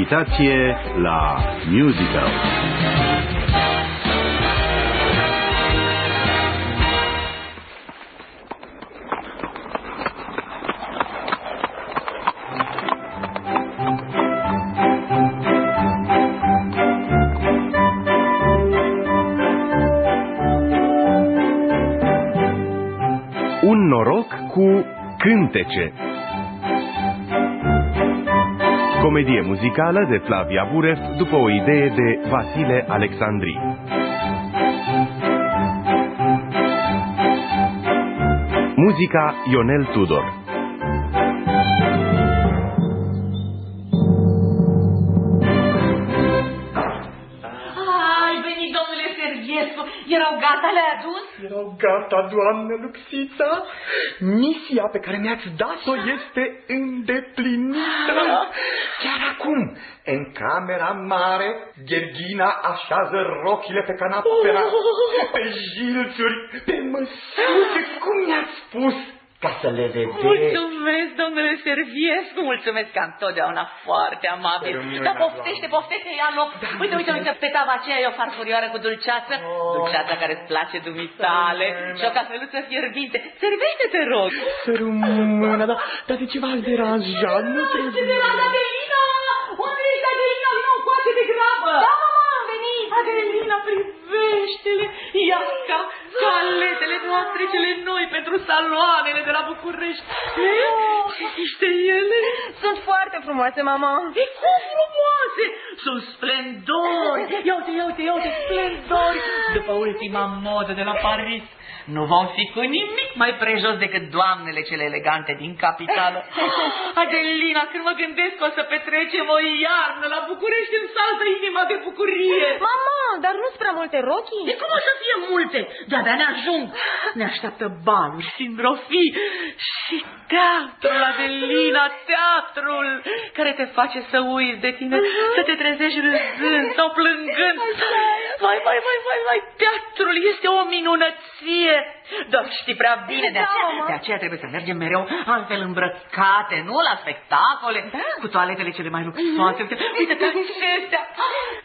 invitație la musical. Un noroc cu cântece. Comedie muzicală de Flavia Buref după o idee de Vasile Alexandri. Muzica Ionel Tudor. Gata, le-ai adus? Erau gata, doamnă Luxița. Misia pe care mi-ați dat-o este îndeplinită. Chiar acum, în camera mare, Gherghina așează rochile pe canapea, pe jilțuri, pe măsuțe, cum mi-ați spus, ca să le vedeți. Mulțumesc, domnule Serviescu, mulțumesc că întotdeauna foarte amabil. Rămâne, Dar doamnă. poftește, poftește, ia loc. Uite, uite, uite, pe tava aceea e o farfurioară cu dulceață, dulceața care îți place dumitale și o cafeluță fierbinte. Servește-te, rog. Să rămână, dar, dar de ce v-ați deranjat? Nu Ce trebuie. de la Adelina? Unde ești, Adelina? Vino încoace de grabă! Da, mama, am venit! Adelina, privește-le! Iasca, caletele noastre cele noi pentru saloanele de la București! Oh. Ce zici de ele? Sunt foarte frumoase, mama. E cum frumoase! Sunt splendori! Ia uite, ia uite, ia uite, splendori! După ultima modă de la Paris, nu vom fi cu nimic mai prejos decât doamnele cele elegante din capitală. Adelina, când mă gândesc că o să petrecem o iarnă la București, îmi saltă inima de bucurie. Mama, dar nu-s prea multe rochii? De cum o să fie multe? De-abia ne ajung. Ne așteaptă baluri, sindrofii și teatrul, Adelina, teatrul care te face să uiți de tine, să te trezești râzând sau plângând. Vai, vai, vai, vai, vai, teatrul este o minunăție. Dar știi prea bine, de Da, aceea, mama. de aceea trebuie să mergem mereu altfel îmbrăcate, nu la spectacole, cu toaletele cele mai luxoase. Uite, uite pe acestea,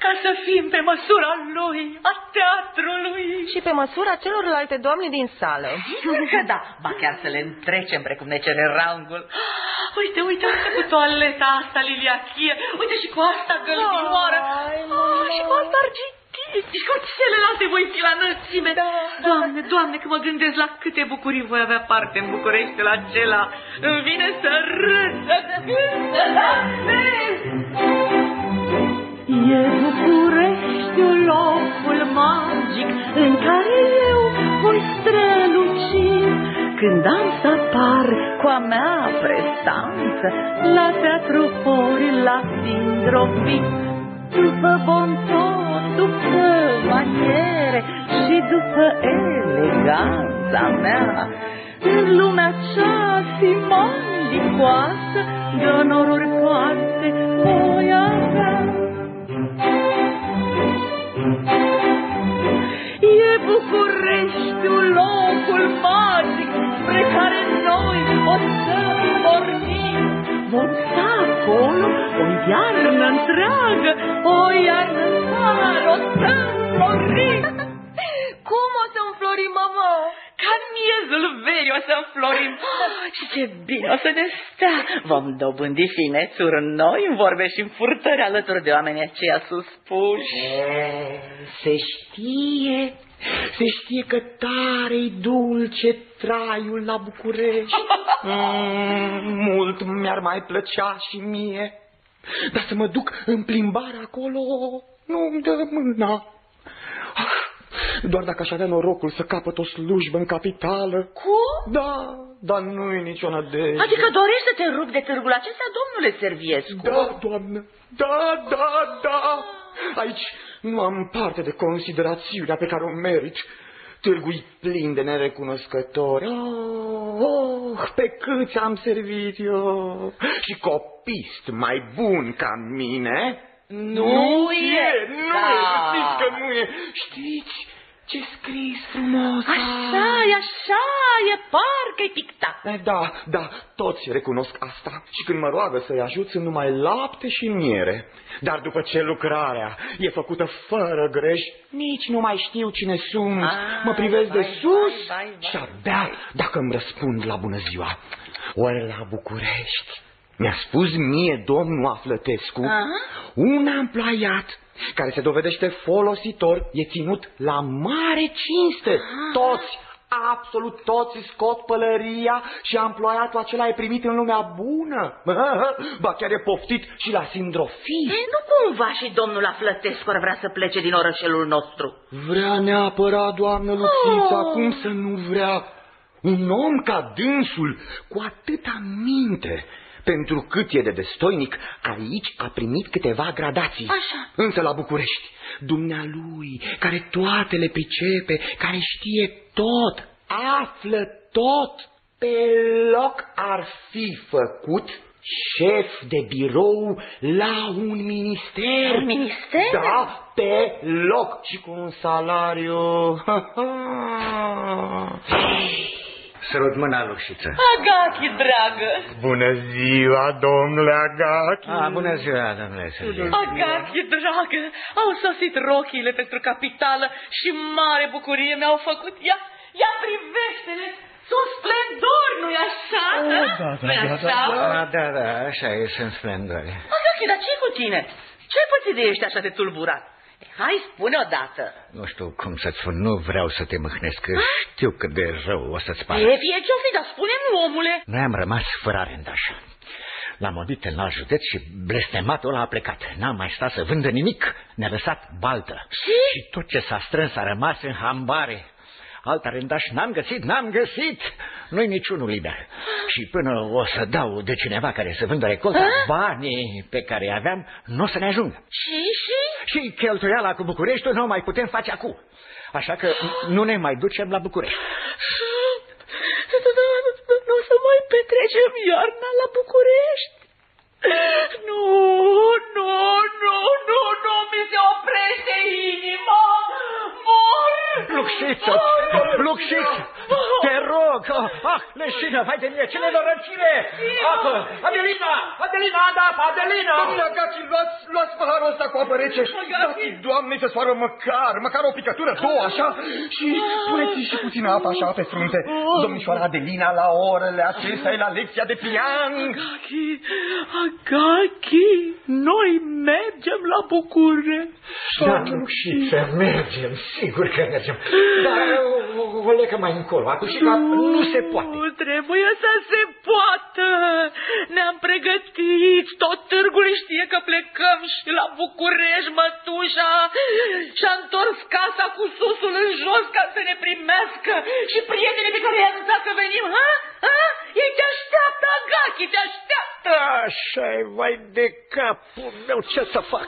ca să fim pe măsura lui, a teatrului. Și pe măsura celorlalte doamne din sală. Sigur că da, ba chiar să le întrecem precum ne cere rangul. Uite, uite, uite cu toaleta asta liliachie, uite și cu asta gălbinoară, Ai, oh, și cu asta argintie, și cu celelalte voi fi la înălțime. Da. Doamne, Doamne, că mă gândesc la câte bucurii voi avea parte în București la acela. Îmi vine să râd, să cânt, să dansez. E Bucureștiul locul magic în care eu voi străluci când am să apar cu a mea prestanță la teatru ori la sindrofi după bonton, după maniere și după eleganța mea în lumea cea simandicoasă de onoruri toate voi avea. E Bucureștiul locul magic spre care noi o să pornim. Vom sta acolo o iarnă întreagă, o iarnă întreagă, o să florim. Cum o să înflorim, mama? Ca în miezul verii o să înflorim. Ah, Și ce bine o să ne stea. Vom dobândi finețuri noi în vorbe și în furtări alături de oamenii aceia suspuși. E, Se știe, se știe că tare-i dulce traiul la București. Mm, mult mi-ar mai plăcea și mie. Dar să mă duc în plimbare acolo, nu-mi dă mâna. Ah, Doar dacă aș avea norocul să capăt o slujbă în capitală. Cum? Da, dar nu-i nicio nădejde. Adică dorești să te rupi de târgul acesta, domnule Serviescu? Da, doamnă, da, da, da. Aici nu am parte de considerațiunea pe care o merit. Târgui plin de nerecunoscători. Oh, oh, pe câți am servit eu. Și copist mai bun ca mine. Nu e, nu da. e, știți că nu e. Știți, ce scris frumos! Așa, e așa, e parcă-i pictat. Eh, Da, da, toți recunosc asta și când mă roagă să-i ajut sunt numai lapte și miere. Dar după ce lucrarea e făcută fără greș, nici nu mai știu cine sunt. Ah, mă privesc de vai, sus vai, vai, vai. și abia dacă îmi răspund la bună ziua. Ori la București. Mi-a spus mie domnul Aflătescu, Aha. un amploiat care se dovedește folositor e ținut la mare cinste. Toți, absolut toți scot pălăria și amploiatul acela e primit în lumea bună. Ba chiar e poftit și la sindrofii. E, nu cumva și domnul Aflătescu ar vrea să plece din orășelul nostru. Vrea neapărat, doamnă Luxița, Oh. cum să nu vrea? Un om ca dânsul, cu atâta minte, pentru cât e de destoinic, aici a primit câteva gradații. Așa. Însă la București, dumnealui, care toate le pricepe, care știe tot, află tot, pe loc ar fi făcut șef de birou la un minister. Un minister? Da, pe loc și cu un salariu. Sărut mâna, Luxiță. Agachi, dragă! Bună ziua, domnule Agachi. A, bună ziua, domnule Sergiu. Agachi, dragă! Au sosit rochiile pentru capitală și mare bucurie mi-au făcut. Ia, ia privește-le! Sunt splendori, nu-i așa? da, da, Nu-i da, așa? Da, da, da, așa e, sunt splendori. Agachi, dar ce cu tine? Ce-ai pățit de ești așa de tulburat? E, Hai, spune odată. Nu știu cum să-ți spun, nu vreau să te mâhnesc, că știu cât de rău o să-ți pară. E, fie ce-o fi, dar spune-mi, omule. Noi am rămas fără arendaș. L-am odit în alt județ și blestematul ăla a plecat. N-am mai stat să vândă nimic. Ne-a lăsat baltă. Și? Și tot ce s-a strâns a rămas în hambare. Alt arendaș n-am găsit, n-am găsit. Nu-i niciunul liber. Și până o să dau de cineva care să vândă recolta, A? banii pe care îi aveam nu o să ne ajungă. Și, și? Și cheltuiala cu Bucureștiul nu o mai putem face acum. Așa că nu ne mai ducem la București. Nu o să mai petrecem iarna la București. Nu, nu, nu, nu, nu, mi se oprește inima. Mor! Luxiță! Luxiță! Te rog! Oh, ah, leșină, vai de mine, ce nenorăcire! Apă! Adelina! Adelina, da apă! Adelina! Domnule Agachi, luați, luați paharul ăsta cu apă rece. Dați doamne să soară măcar, măcar o picătură, două, așa. Și puneți și puțină apă așa pe frunte. Domnișoara Adelina la orele acestea e la lecția de pian. Agachi, Agachi, noi mergem la București. Da, Luxiță, mergem, sigur că mergem. Dar o, o lecă mai încolo, acum și nu se poate. Nu trebuie să se poată. Ne-am pregătit, tot târgul știe că plecăm și la București, mătușa. Și-a întors casa cu susul în jos ca să ne primească. Și prietenii pe care i-a anunțat că venim, ha? Ha? Ei te așteaptă, Agachi, te așteaptă. Așa e, vai de capul meu, ce să fac?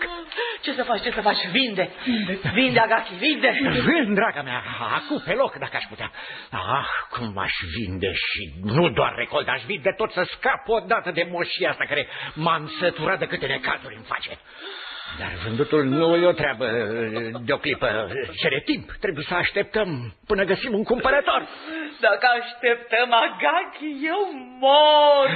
Ce să faci, ce să faci? Vinde. Vinde, Agachi, vinde. Vând, draga mea, acum pe loc, dacă aș putea. Ah, cum aș vinde și nu doar recoltă, aș vinde tot să scap odată de moșia asta care m-am săturat de câte necazuri îmi face. Dar vândutul nu e o treabă de o clipă, cere timp. Trebuie să așteptăm până găsim un cumpărător. Dacă așteptăm, Agachi, eu mor.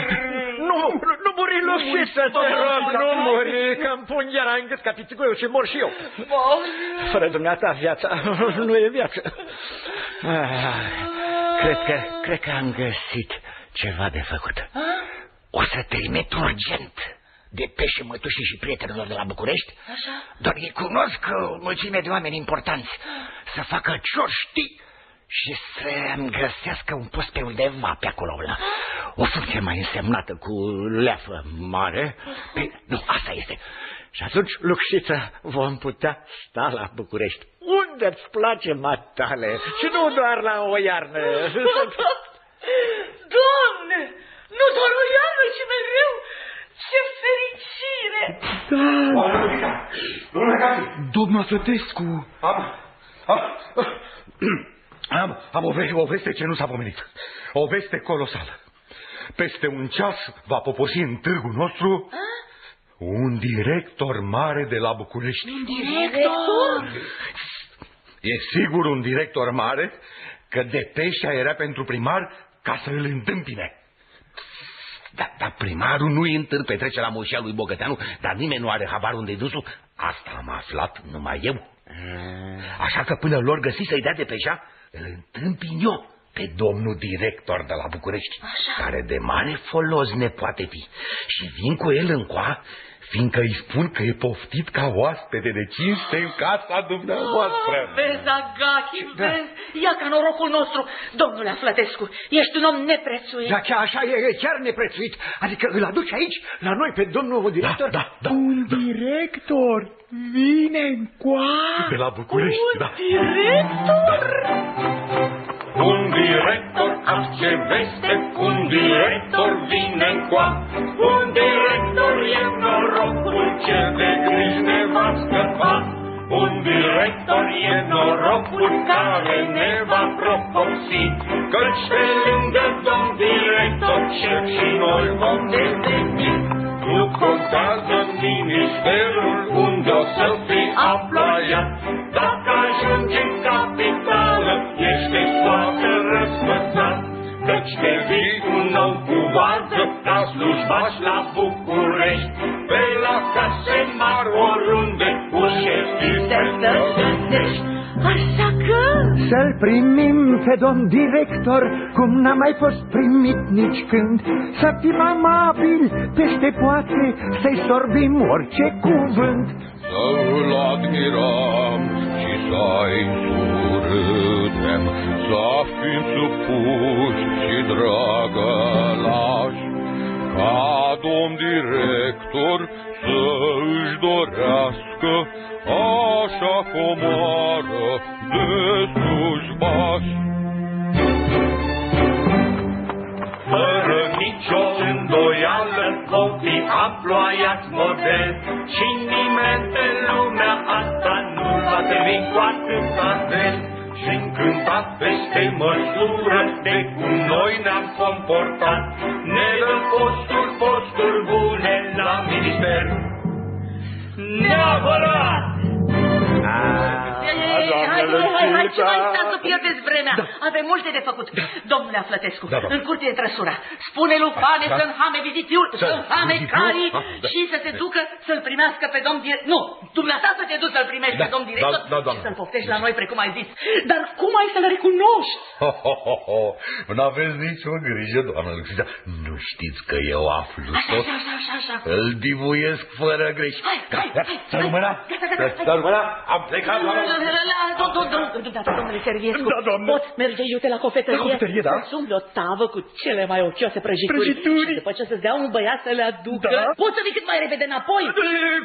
Nu, nu muri, Luciță, te rog, nu muri, că îmi pun iar în gât ca pițiguiul și mor și eu. Mor. Fără dumneata viața nu e viață. Ah, cred că, cred că am găsit ceva de făcut. O să trimit urgent de pește mătușii și prietenilor de la București. Așa? Doar ei cunosc o mulțime de oameni importanți să facă cioști și să-mi găsească un post pe undeva pe acolo. La o funcție mai însemnată cu leafă mare. Pe... Nu, asta este. Și atunci, Luxiță, vom putea sta la București. Unde-ți place, matale? Și nu doar la o iarnă. Doamne, nu doar o iarnă, ci mereu. Ce fericire! Domnule Agachi. Domnul Aflătescu. Am, am, am, am o, ve- o veste ce nu s-a pomenit. O veste colosală. Peste un ceas va poposi în târgul nostru un director mare de la București. Director? E sigur un director mare că Depeșa era pentru primar ca să îl întâmpine. Dar da, primarul nu-i întâr petrece la moșia lui Bogăteanu, dar nimeni nu are habar unde-i dusul. Asta am aflat numai eu. Așa că până lor găsi să-i dea de peșa, îl întâmpin eu pe domnul director de la București, Așa. care de mare folos ne poate fi. Și vin cu el în coa, fiindcă îi spun că e poftit ca oaspete de cinste în casa dumneavoastră. Ah, Vezi, Agachi, vezi? Ia ca norocul nostru, domnule Aflătescu, ești un om neprețuit. Da, chiar așa e, e chiar neprețuit. Adică îl aduci aici, la noi, pe domnul director? da, da. Un director vine în coa. De la București, Un da. director? Un director, ah ce veste, un director vine în coa. Un director e norocul ce de griji ne va scăpa. Un director e norocul care ne va propopsi, Căci pe lângă domn director cel și noi vom deveni. Nu contează ministerul unde o să fii aploiat, Dacă ajungi în capitală, ești de soată răsfățat, Căci devii un nou cu vază, ca slujbaș la București, Pe la case mari oriunde, cu șefii Te să gândești, așa că... Să-l primim pe domn director cum n-a mai fost primit nici când. Să fim amabili peste poate, să-i sorbim orice cuvânt. Să-l admirăm și să-i surâdem, Să fim supuși și dragălași, Ca domn director să își dorească Așa comoară de slujbași. Fără nicio îndoială vom fi aploiați model Și nimeni pe lumea asta nu va trebui cu atâta zel Și încântat peste măsură de cum noi ne-am comportat. Ne dă posturi, posturi bune la minister. Neapărat! Ei, ei, ei, Hai, hai, hai, hai, ce mai stați să pierdeți vremea? Avem multe de făcut. Domnule Aflătescu, Da, doamnă. în curte de trăsura, spune lui Fane Da. să înhame vizitiu, să înhame vizitiu? carii Ah, da. și să se ducă să-l primească pe domn director. Nu, dumneata să te duci să-l primești Da, pe domn director da, da, doamnă. și să-l poftești la noi precum ai zis. Dar cum ai să-l recunoști? Ho, ho, ho, ho. Nu aveți nicio grijă, doamnă Luxita. Nu știți că eu aflu Așa, tot? așa, așa, așa, așa. Îl divuiesc fără greș. Hai, hai, hai, Să hai. rămână? Gata, gata, hai. Să rămână? Am plecat la... Domnule Serviescu, Da, doamnă. poți merge iute la cofetărie, La cofetărie, da. să umbli o tavă cu cele mai ochioase prăjituri. Prăjituri. Și după ce să-ți dea un băiat să le aducă, Da. poți să vii cât mai repede înapoi.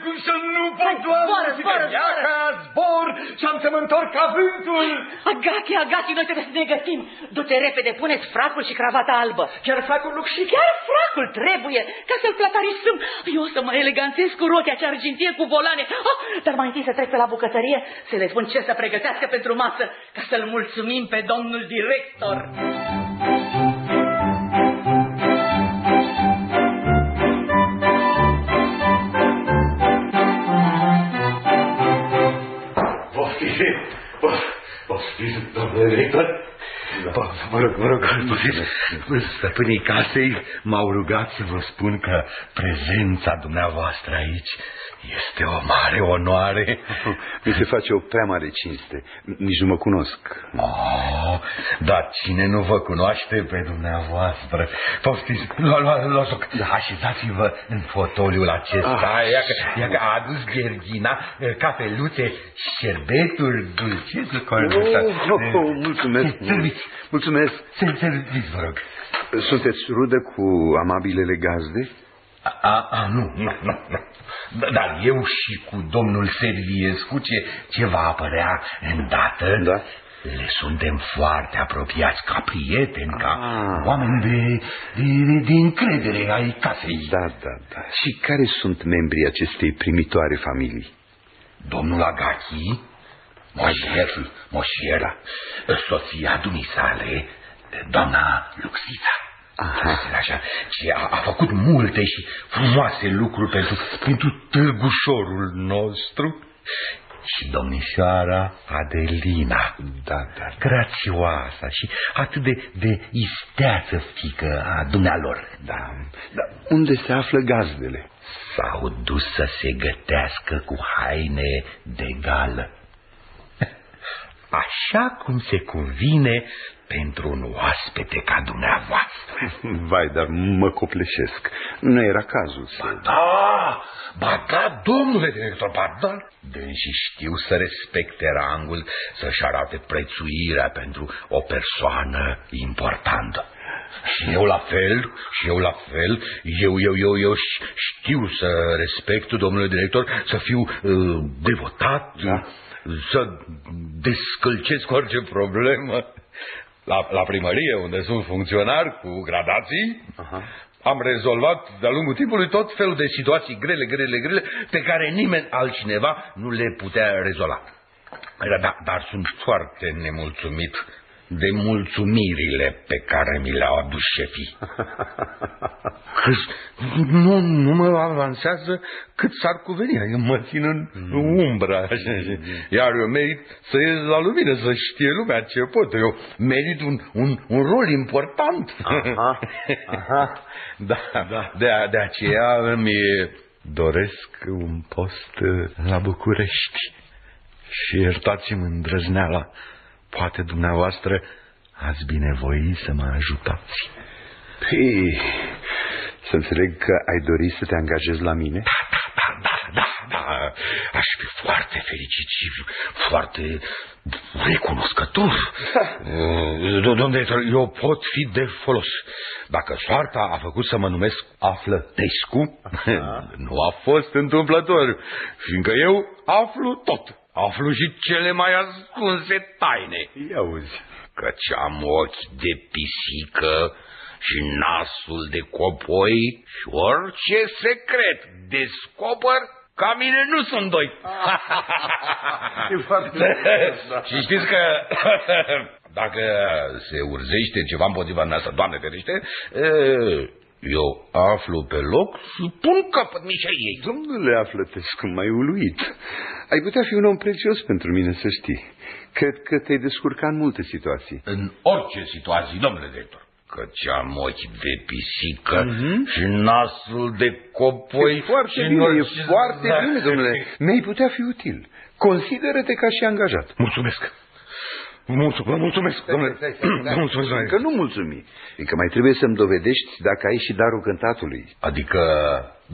Cum să nu Hai, pot, doamne? zboară, zboară, Ia zboară. ca zbor și am să mă întorc ca vântul. Agachi, Agachi, noi trebuie să ne găsim. Du-te repede, puneți fracul și cravata albă. Chiar fac un loc și Chiar fracul trebuie, ca să-l platarisăm. Eu o să mă eleganțez cu rochia cea argintie cu volane. Ah, dar mai întâi să trec pe la bucătărie, să le spun ce să pregătească pentru masă, ca să-l mulțumim pe domnul director. Poftiți, poftiți, domnule director. Vă, vă rog, vă rog, poftiți. Stăpânii casei m-au rugat să vă spun că prezența dumneavoastră aici este o mare onoare. Mi se face o prea mare cinste. Nici nu mă cunosc. Oh, dar cine nu vă cunoaște pe dumneavoastră? Poftiți, lua, lua, lua loc. Așezați-vă în fotoliul acesta. Ah. Ia, că, ia că a adus Gherghina eh, cafeluțe, șerbeturi dulcețe. Oh, oh, oh, mulțumesc. Serviți, Mulțumesc. serviți, vă rog. Sunteți rudă cu amabilele gazde? A, a, a, nu, nu, nu, nu. Da- Dar eu și cu domnul Serviescu, ce, ce va apărea îndată, Da. le suntem foarte apropiați, ca prieteni, ca Ah. oameni de, de, de, de încredere ai casei. Da, da, da. Și care sunt membrii acestei primitoare familii? Domnul Agachi, Moșier, Moșiera, soția dumisale, doamna Luxita. Aha. Așa, ce a, a făcut multe și frumoase lucruri pentru, pentru târgușorul nostru. și domnișoara Adelina. Da, da. Grațioasa și atât de, de isteață fică a dumnealor. Da, dar unde se află gazdele? S-au dus să se gătească cu haine de gală. Așa cum se cuvine pentru un oaspete ca dumneavoastră. Vai, dar mă copleșesc. Nu era cazul să... Ba da, ba da, domnule director, ba da. Dânsii știu să respecte rangul, să-și arate prețuirea pentru o persoană importantă. Și eu la fel, și eu la fel, eu, eu, eu, eu știu să respect, domnule director, să fiu uh, devotat, da? Să descălcesc orice problemă. La, la primărie, unde sunt funcționar cu gradații, Aha. am rezolvat de-a lungul timpului tot felul de situații grele, grele, grele, pe care nimeni altcineva nu le putea rezolva. Dar, dar sunt foarte nemulțumit de mulțumirile pe care mi le-au adus șefii. Că nu, nu mă avansează cât s-ar cuveni, eu mă țin în mm. umbra, așa, iar eu merit să ies la lumină, să știe lumea ce pot. Eu merit un, un, un rol important. Aha, aha. Da, da. De, de aceea îmi doresc un post la București. Și iertați-mi îndrăzneala Poate dumneavoastră ați binevoi să mă ajutați. Păi, să înțeleg că ai dori să te angajezi la mine? Da, da, da, da, da. Aș fi foarte fericit și foarte recunoscător. Domnule, eu pot fi de folos. Dacă soarta a făcut să mă numesc Aflătescu, nu a fost întâmplător, fiindcă eu aflu tot. Aflu și cele mai ascunse taine. Ia uzi. Căci am ochi de pisică și nasul de copoi și orice secret descoper, ca mine nu sunt doi. Da. și știți că dacă se urzește ceva împotriva noastră, Doamne ferește, eu aflu pe loc și pun capăt mișeriei. Domnule Aflătescu, mai uluit. Ai putea fi un om prețios pentru mine, să știi. Cred că te-ai descurcat în multe situații. În orice situații, domnule director. Căci am ochi de pisică mm-hmm. și nasul de copoi. E foarte și bine, noi... e foarte da. bine, domnule. Mi-ai putea fi util. Consideră-te ca și angajat. Mulțumesc. Mulțumesc, vă mulțumesc, domnule. Stai, stai, stai, stai. Mulțumesc, domnule. Că nu mulțumi. Adică mai trebuie să-mi dovedești dacă ai și darul cântatului. Adică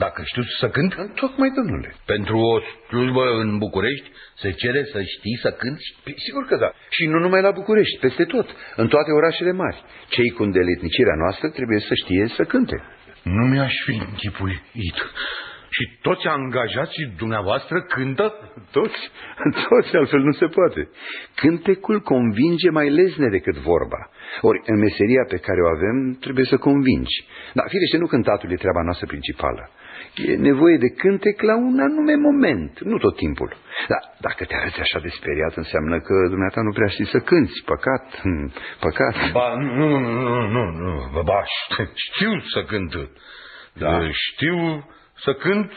dacă știu să cânt? Tocmai, domnule. Pentru o slujbă în București se cere să știi să cânti? Păi, sigur că da. Și nu numai la București, peste tot, în toate orașele mari. Cei cu îndeletnicirea noastră trebuie să știe să cânte. Nu mi-aș fi închipuit. Și toți angajații dumneavoastră cântă? Toți? Toți, altfel nu se poate. Cântecul convinge mai lezne decât vorba. Ori, în meseria pe care o avem, trebuie să convingi. Dar, firește, nu cântatul e treaba noastră principală. E nevoie de cântec la un anume moment, nu tot timpul. Dar dacă te arăți așa de speriat, înseamnă că dumneata nu prea știi să cânti. Păcat, hm, păcat. Ba, nu, nu, nu, nu, ba, știu să cânt. Da. Știu să cânt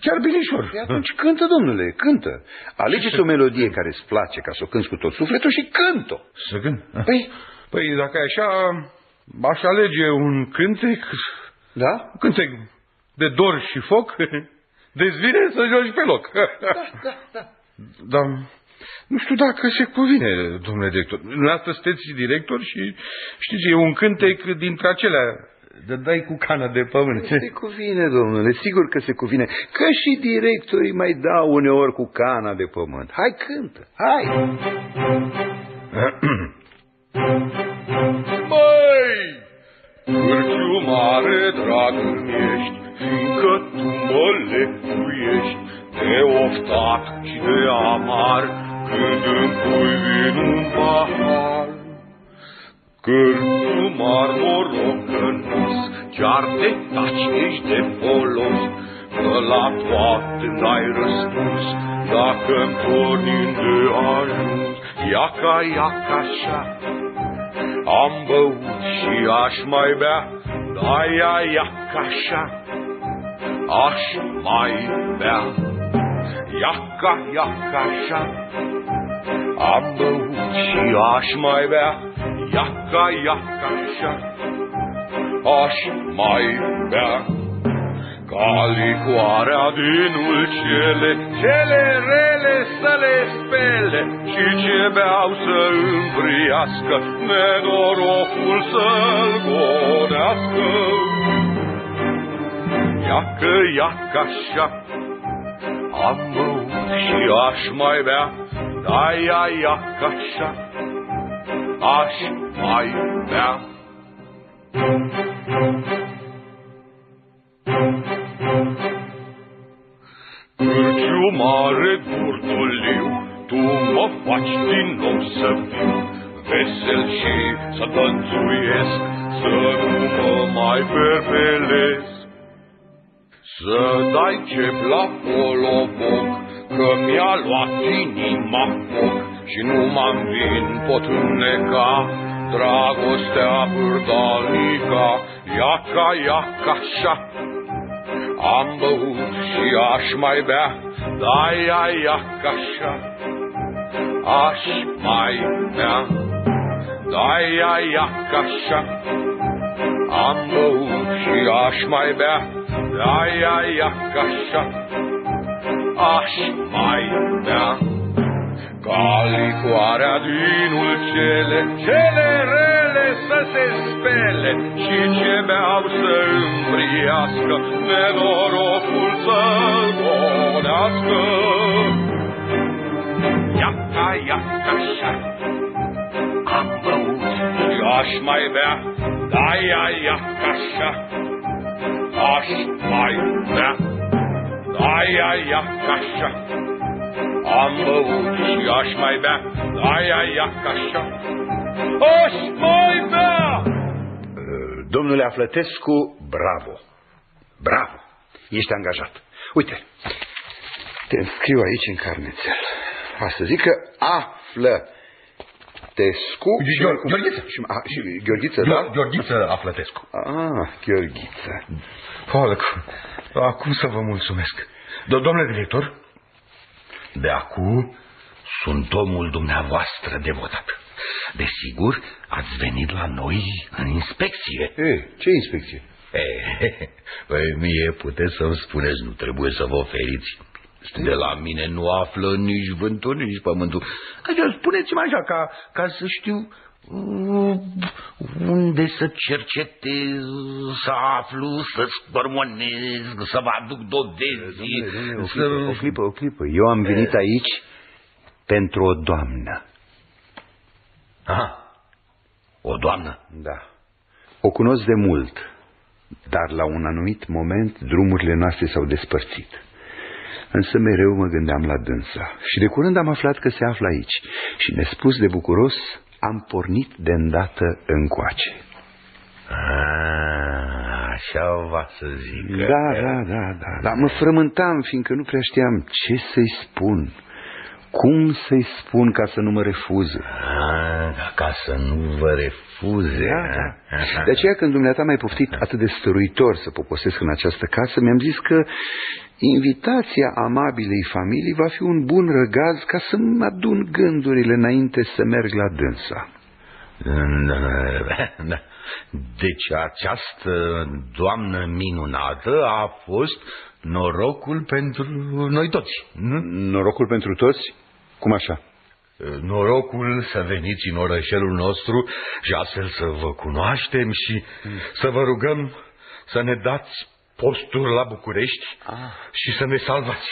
chiar binișor. Păi atunci cântă, domnule, cântă. Alegeți o melodie care îți place ca să o cânti cu tot sufletul și cântă. Să cânt? Păi, păi dacă e așa, aș alege un cântec. Da? Un cântec de dor și foc, dezvine să joci pe loc. Da, da, da. Dar nu știu dacă se cuvine, domnule director. Dumneavoastră sunteți director și știți, e un cântec dintre acelea de dai cu cana de pământ. Se cuvine, domnule, sigur că se cuvine. Că și directorii mai dau uneori cu cana de pământ. Hai, cântă, hai! Măi, cârciu mare, dragul ești, fiindcă tu mă lecuiești, de oftat și de amar, când îmi pui vin un pahar. Cârciu mar morocănos, chiar de taci ești de folos, că la toate n-ai răspuns, dacă-mi pornim de ajuns. Ia ca, ia ca așa, am băut și aș mai bea, da, ia, ia ca așa, aș mai bea. iaca, iaca așa. Am băut și aș mai bea, iaca, iaca așa. Aș mai bea ca licoarea din ulcele, cele rele să le spele și ce beau să îmbriască, nedorocul să-l gonească. Iacă, iacă așa, am băut și aș mai bea, da, ia, iacă așa, aș mai bea. Cârciu mare, durduliu, tu mă faci din nou să fiu vesel și să tănțuiesc, să nu mă mai perpelesc. Să dai cep la poloboc, că mi-a luat inima foc și nu m-am vin pot înneca, dragostea pârdalnica, iaca, iaca, așa. Am băut și aș mai bea, da, ia, ia, ca așa. Aș mai bea, da, ia, ia, ca așa. Am băut și aș mai bea, da, ia, ia, ca așa. Aș mai bea, ca licoarea din ulcele, cele rele să se spele și ce beau să îmbriască, nenorocul să-l gonească. Iaca, iaca, așa, am băut și aș mai bea, da, ia, iaca, așa, aș mai bea, da, ia, iaca, așa. Am băut și aș mai bea, aia, ia, ca așa. Aș mai bea! Domnule Aflătescu, bravo! Bravo! Ești angajat. Uite, te înscriu aici în carnețel. Asta zic că află Tescu și, Gheor- Gheorghiță. Și, a, și Gheorghiță, da? Gheorghiță Aflătescu. Ah, Gheorghiță. Polăc, acum să vă mulțumesc. Do- Domnule director, de acum sunt omul dumneavoastră devotat. Desigur, ați venit la noi în inspecție. E, ce inspecție? E, păi mie puteți să-mi spuneți, nu trebuie să vă oferiți. De la mine nu află nici vântul, nici pământul. Așa, spuneți-mi așa, ca, ca să știu uh, unde să cercetez, să aflu, să spărmonez, să vă aduc dovezi. Domnule, o să... clipă, o clipă, o clipă. Eu am venit aici pentru o doamnă. Aha, o doamnă. Da. O cunosc de mult, dar la un anumit moment drumurile noastre s-au despărțit. Însă mereu mă gândeam la dânsa și de curând am aflat că se află aici și nespus de bucuros am pornit de îndată încoace. Ah, așa va să zic. Da, da, da, da, dar mă frământam fiindcă nu prea știam ce să-i spun, cum să-i spun ca să nu mă refuze. Ah, ca să nu vă refuze. Da, da. ah. De aceea când dumneata m-ai poftit atât de stăruitor să poposesc în această casă, mi-am zis că invitația amabilei familii va fi un bun răgaz ca să-mi adun gândurile înainte să merg la dânsa. Da. Deci această doamnă minunată a fost norocul pentru noi toți. Nu? Norocul pentru toți? Cum așa? Norocul să veniți în orășelul nostru și astfel să vă cunoaștem și să vă rugăm să ne dați posturi la București și să ne salvați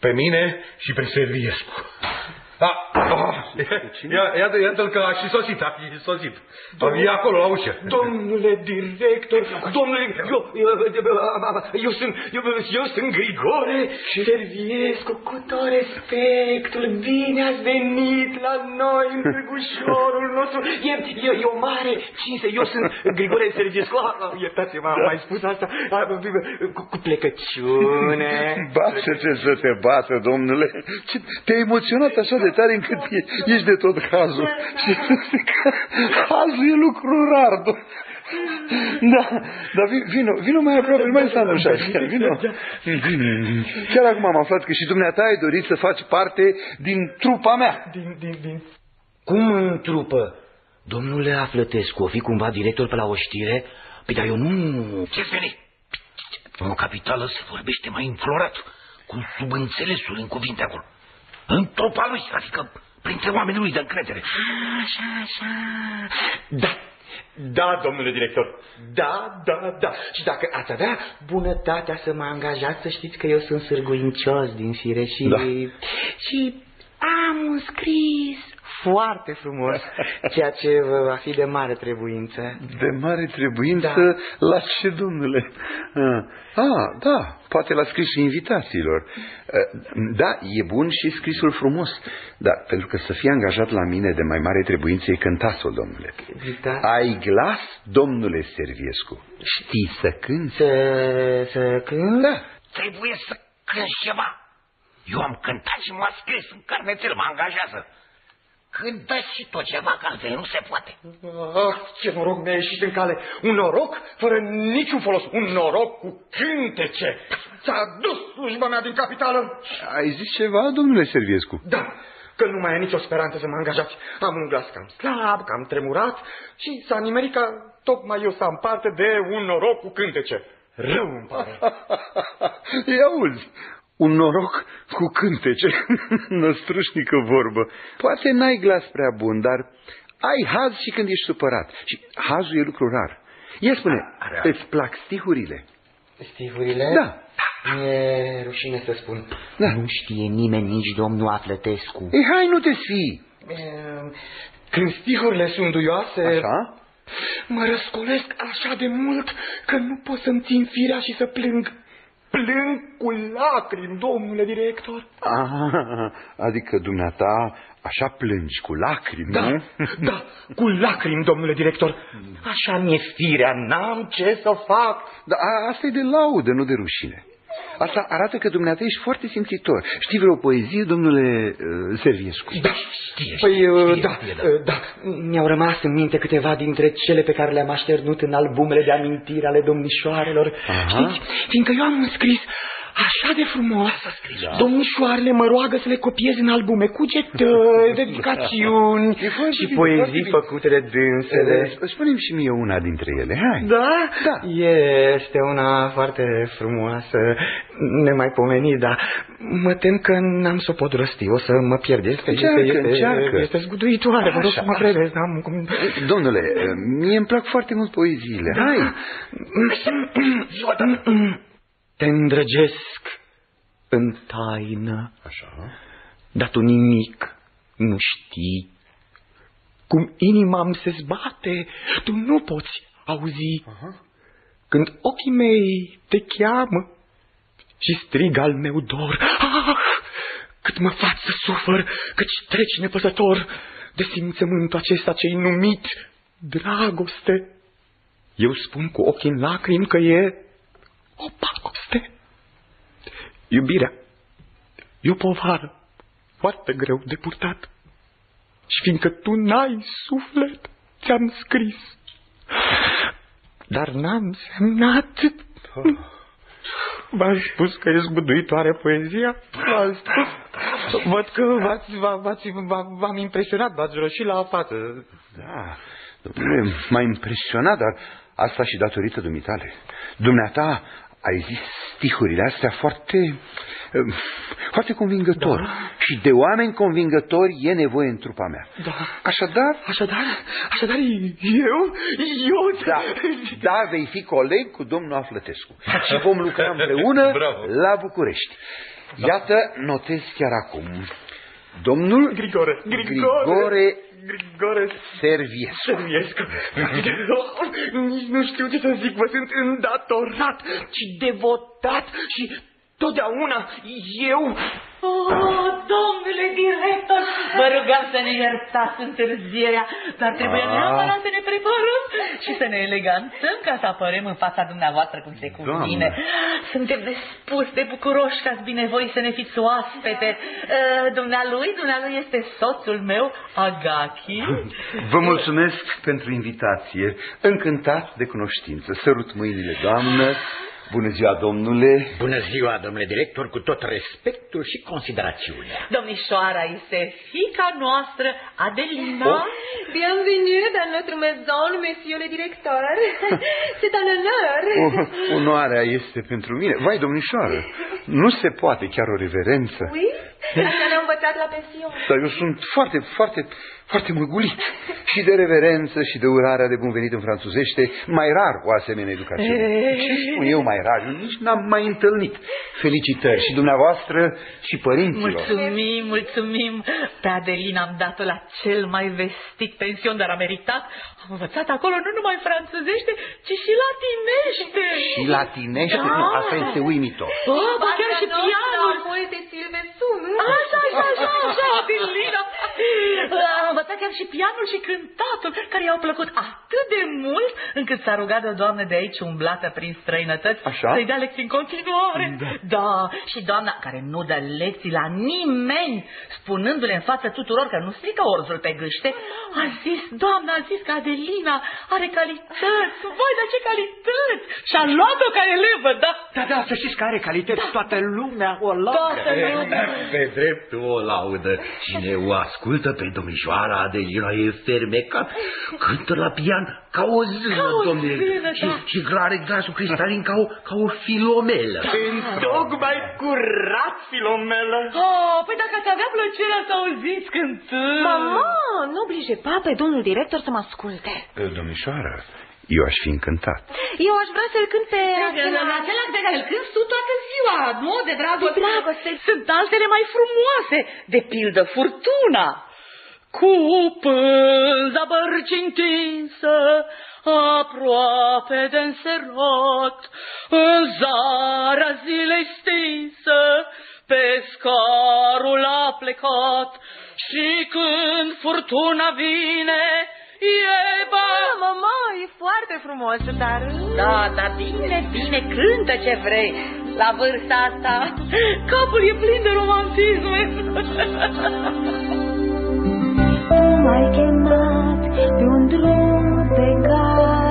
pe mine și pe Serviescu. Ah, ah, ia, iată, iată-l că a și sosit, a și sosit. E acolo la ușă. Domnule director, domnule, eu, eu, eu, sunt, eu, eu sunt Grigore Serviescu, cu tot respectul, bine ați venit la noi în Târgușorul nostru, e, e, e o mare cinste, eu sunt Grigore Serviescu, Ah, ah, iertați-mă, am mai spus asta, Ah, cu, cu plecăciune. Bate ce să te bată, domnule. Ce- Te-ai emoționat așa de tare încât e, ești de tot cazul. Și cazul e lucru rar, domnule. Da, dar vi- vino, vino mai aproape, nu mai sta în ușa aceea, vino. Chiar acum am aflat că și dumneata ai dorit să faci parte din trupa mea. Din, din, din... Cum în trupă? Domnule Aflătescu, o fi cumva director pe la o știre? Păi dar eu nu... Ce-ți veni? În o capitală se vorbește mai înflorat, cu subînțelesuri în cuvinte acolo. În trupa lui, adică printre oamenii lui de încredere. Așa, așa. Da, da, domnule director, da, da, da. Și dacă ați avea bunătatea să mă angajați, să știți că eu sunt sârguincios din fire și... Da. Și am un scris foarte frumos, ceea ce vă va fi de mare trebuință. De mare trebuință da. la ce, domnule? Ah, ah, da, poate la scrisul invitațiilor. Ah, Da, e bun și scrisul frumos, dar pentru că să fie angajat la mine de mai mare trebuință e cântasul, domnule. Da. Ai glas, domnule Serviescu. Știi să cânți? Să, să cânt? Da. Trebuie să cânti ceva. Eu am cântat și m-a scris în carnețel, mă angajează. Cântă și tot ceva, că altfel nu se poate. Ah, ce noroc mi-a ieșit în cale. Un noroc fără niciun folos. Un noroc cu cântece. Ți-a dus slujba mea din capitală. Ai zis ceva, domnule Serviescu? Da, că nu mai e nicio speranță să mă angajați. Am un glas cam slab, cam tremurat și s-a nimerit ca tocmai eu să am parte de un noroc cu cântece. Rău îmi pare. Ia auzi, un noroc cu cântece, năstrușnică vorbă. Poate n-ai glas prea bun, dar ai haz și când ești supărat. Și hazul e lucru rar. Ia spune, îți plac stihurile? Stihurile? Da. Mi-e rușine să spun. Da. Nu știe nimeni, nici domnul Aflătescu. Ei, hai, nu te sfii. Ehm, Când stihurile sunt duioase, Așa? mă răscolesc așa de mult că nu pot să-mi țin firea și să plâng. Plâng cu lacrimi, domnule director. Ah, adică dumneata așa plângi cu lacrimi, Da, nu? da, cu lacrimi, domnule director. Așa mi-e firea, n-am ce să fac. Dar a- asta e de laudă, nu de rușine. Asta arată că dumneata ești foarte simțitor. Știi vreo poezie, domnule uh, Serviescu? Da, Știe, Păi, știe, uh, știe, da, știe, uh, da. Mi-au rămas în minte câteva dintre cele pe care le-am așternut în albumele de amintiri ale domnișoarelor. Aha. Știți, Fiindcă eu am scris așa de frumos, Da. domnișoarele mă roagă să le copiez în albume cugetări, dedicațiuni E foarte și bine, foarte poezii bine. făcute de dânsele. Uh, Spune-mi și mie una dintre ele, hai. Da? Da. Este una foarte frumoasă, nemaipomenit, dar mă tem că n-am să o pot rosti, o să mă pierd. Este, Încearcă, este, este, încearcă. este zguduitoare, vă rog Așa, să mă așa. credeți, n-am cum... Domnule, uh, mie îmi plac foarte mult poeziile. Hai. Te îndrăgesc în taină, Așa. dar tu nimic nu știi. Cum inima îmi se zbate, tu nu poți auzi. Aha. Când ochii mei te cheamă și strig al meu dor, ah, cât mă faci să sufăr, căci treci nepăsător de simțământul acesta ce-i numit dragoste. Eu spun cu ochii în lacrimi că e o pacoste. Iubirea e o povară foarte greu de purtat. Și fiindcă tu n-ai suflet, ți-am scris. Dar n-am semnat. V-am spus că e zguduitoare poezia? V-am spus. Văd că v-ați, v-a- v-ați, v-a- v-am impresionat, v-ați roșit la față. Da, domnule, m-a impresionat, dar asta și datorită dumitale. Dumneata ai zis stihurile astea foarte, eh, foarte convingător. Da. Și de oameni convingători e nevoie în trupa mea. Da. Așadar, Așadar, așadar, eu, eu... da, da, vei fi coleg cu domnul Aflătescu. Și vom lucra împreună Bravo. la București. Iată, notez chiar acum. Domnul Grigore, Grigore, Grigore Grigore Serviescu. Serviescu. Nici nu știu ce să zic, vă sunt îndatorat și devotat și totdeauna eu Oh, domnule director, vă rugăm să ne iertați întârzierea, dar trebuie Ah. neapărat să ne preparăm și să ne elegantăm ca să apărăm în fața dumneavoastră cum se cuvine. Suntem nespus de bucuroși că ați binevoi să ne fiți oaspete. Uh, dumnealui, dumnealui este soțul meu, Agachi. Vă mulțumesc pentru invitație. Încântat de cunoștință. Sărut mâinile, doamnă. Bună ziua, domnule. Bună ziua, domnule director, cu tot respectul și considerațiunea. Domnișoara este fica noastră, Adelina. Oh. Bienvenue dans notre maison, monsieur le directeur. C'est un honneur. O, onoarea este pentru mine. Vai, domnișoară, nu se poate chiar o reverență. Oui? Așa ne-a învățat la pension. Dar eu sunt foarte, foarte, foarte măgulit. Și de reverență și de urarea de bun venit în franțuzește, mai rar o asemenea educație. Ce spun eu mai rar? Eu nici n-am mai întâlnit. Felicitări și dumneavoastră și părinților. Mulțumim, mulțumim. Pe Adelina am dat-o la cel mai vestit pension, dar a meritat. Am învățat acolo nu numai franțuzește, ci și latinește. Și latinește? Da. Nu, asta este uimitor. Oh, ba chiar și Partea pianul. noastră multe silve sun. Așa, așa, așa, așa, Adelina. Am învățat chiar și pianul și cântatul, care i-au plăcut atât de mult, încât s-a rugat de o doamnă de aici umblată prin străinătăți Așa? să-i dea lecții în continuare. Da. da, și doamna care nu dă lecții la nimeni, spunându-le în față tuturor că nu strică orzul pe gâște, a zis, doamna, a zis că Adelina are calități. Vai, dar ce calități! Și-a luat-o ca elevă, da. Da, da, să știți că are calități toată lumea o laudă. Toată lumea. Pe drept o laudă. Cine o ascultă pe domnișoara Adelina e fermecat. Cântă la pian ca o zână, Ca o domnule. zână, și, da. și are glasul cristalin ca o, ca o filomelă. Tocmai curat, Filomelă. Oh, păi dacă ați avea plăcerea să auziți cântând. Mama, n'oblige pas pe domnul director să mă asculte. Domnișoară, eu aș fi încântat. Eu aș vrea să-l cânt pe... La acela pe care îl cânti tu toată ziua, nu? De dragoste. De dragoste. Sunt altele mai frumoase, de pildă furtuna. Cu pânza bărci întinsă, aproape de înserat, în zara zilei stinsă, pescarul a plecat și când furtuna vine, e ba... Da, mama, e foarte frumos, dar... Da, da, bine, bine, cântă ce vrei. La vârsta asta, capul e plin de romantisme. m-ai chemat pe un drum pe care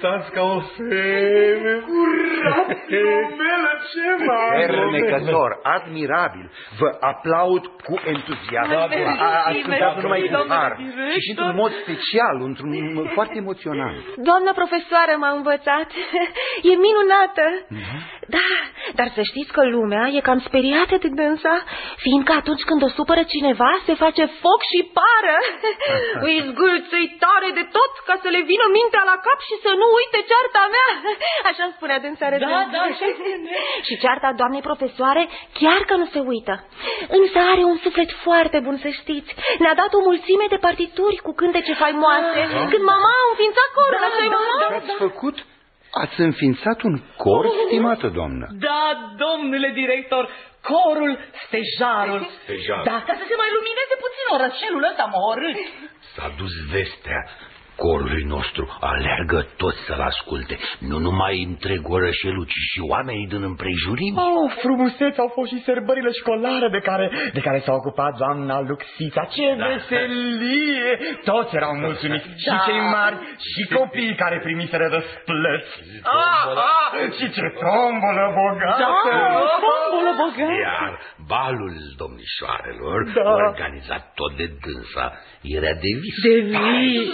cântați ca o feme! Curat, Romelă, ce mai Fermecător, admirabil. Vă aplaud cu entuziasm. Da, A- Ați mersi, cântat numai cu domnule har director. și și într-un mod special, într-un foarte emoționant. Doamna profesoară m-a învățat. E minunată. Mhm. Da, dar să știți că lumea e cam speriată de dânsa, fiindcă atunci când o supără cineva, se face foc și pară. Îi zgâlțăi tare de tot ca să le vină mintea la cap și să nu uite cearta mea. Așa îmi spunea dânsa râzând. da, așa Și cearta doamnei profesoare chiar că nu se uită. Însă are un suflet foarte bun, să știți. Ne-a dat o mulțime de partituri cu cântece faimoase. Când mama a înființat corul, așa mama? Ce ați făcut? Ați înființat un cor, stimată doamnă. Da, domnule director, corul Stejarul. Stejarul. Da, ca să se mai lumineze puțin orășelul ăsta mohorât. S-a dus vestea corului nostru, aleargă toți să-l asculte, nu numai întreg orășelul, ci și oamenii din împrejurim. Oh, frumuseți au fost și sărbările școlare de care, de care s-a ocupat doamna Luxița. Ce veselie! Toți erau mulțumiți, și Da. cei mari, și copiii care primiseră răsplăți. Ah, ah, și ce tombolă bogată! Da, tombolă bogată. Iar balul domnișoarelor, Da. organizat tot de dânsa, era de vis. De vis.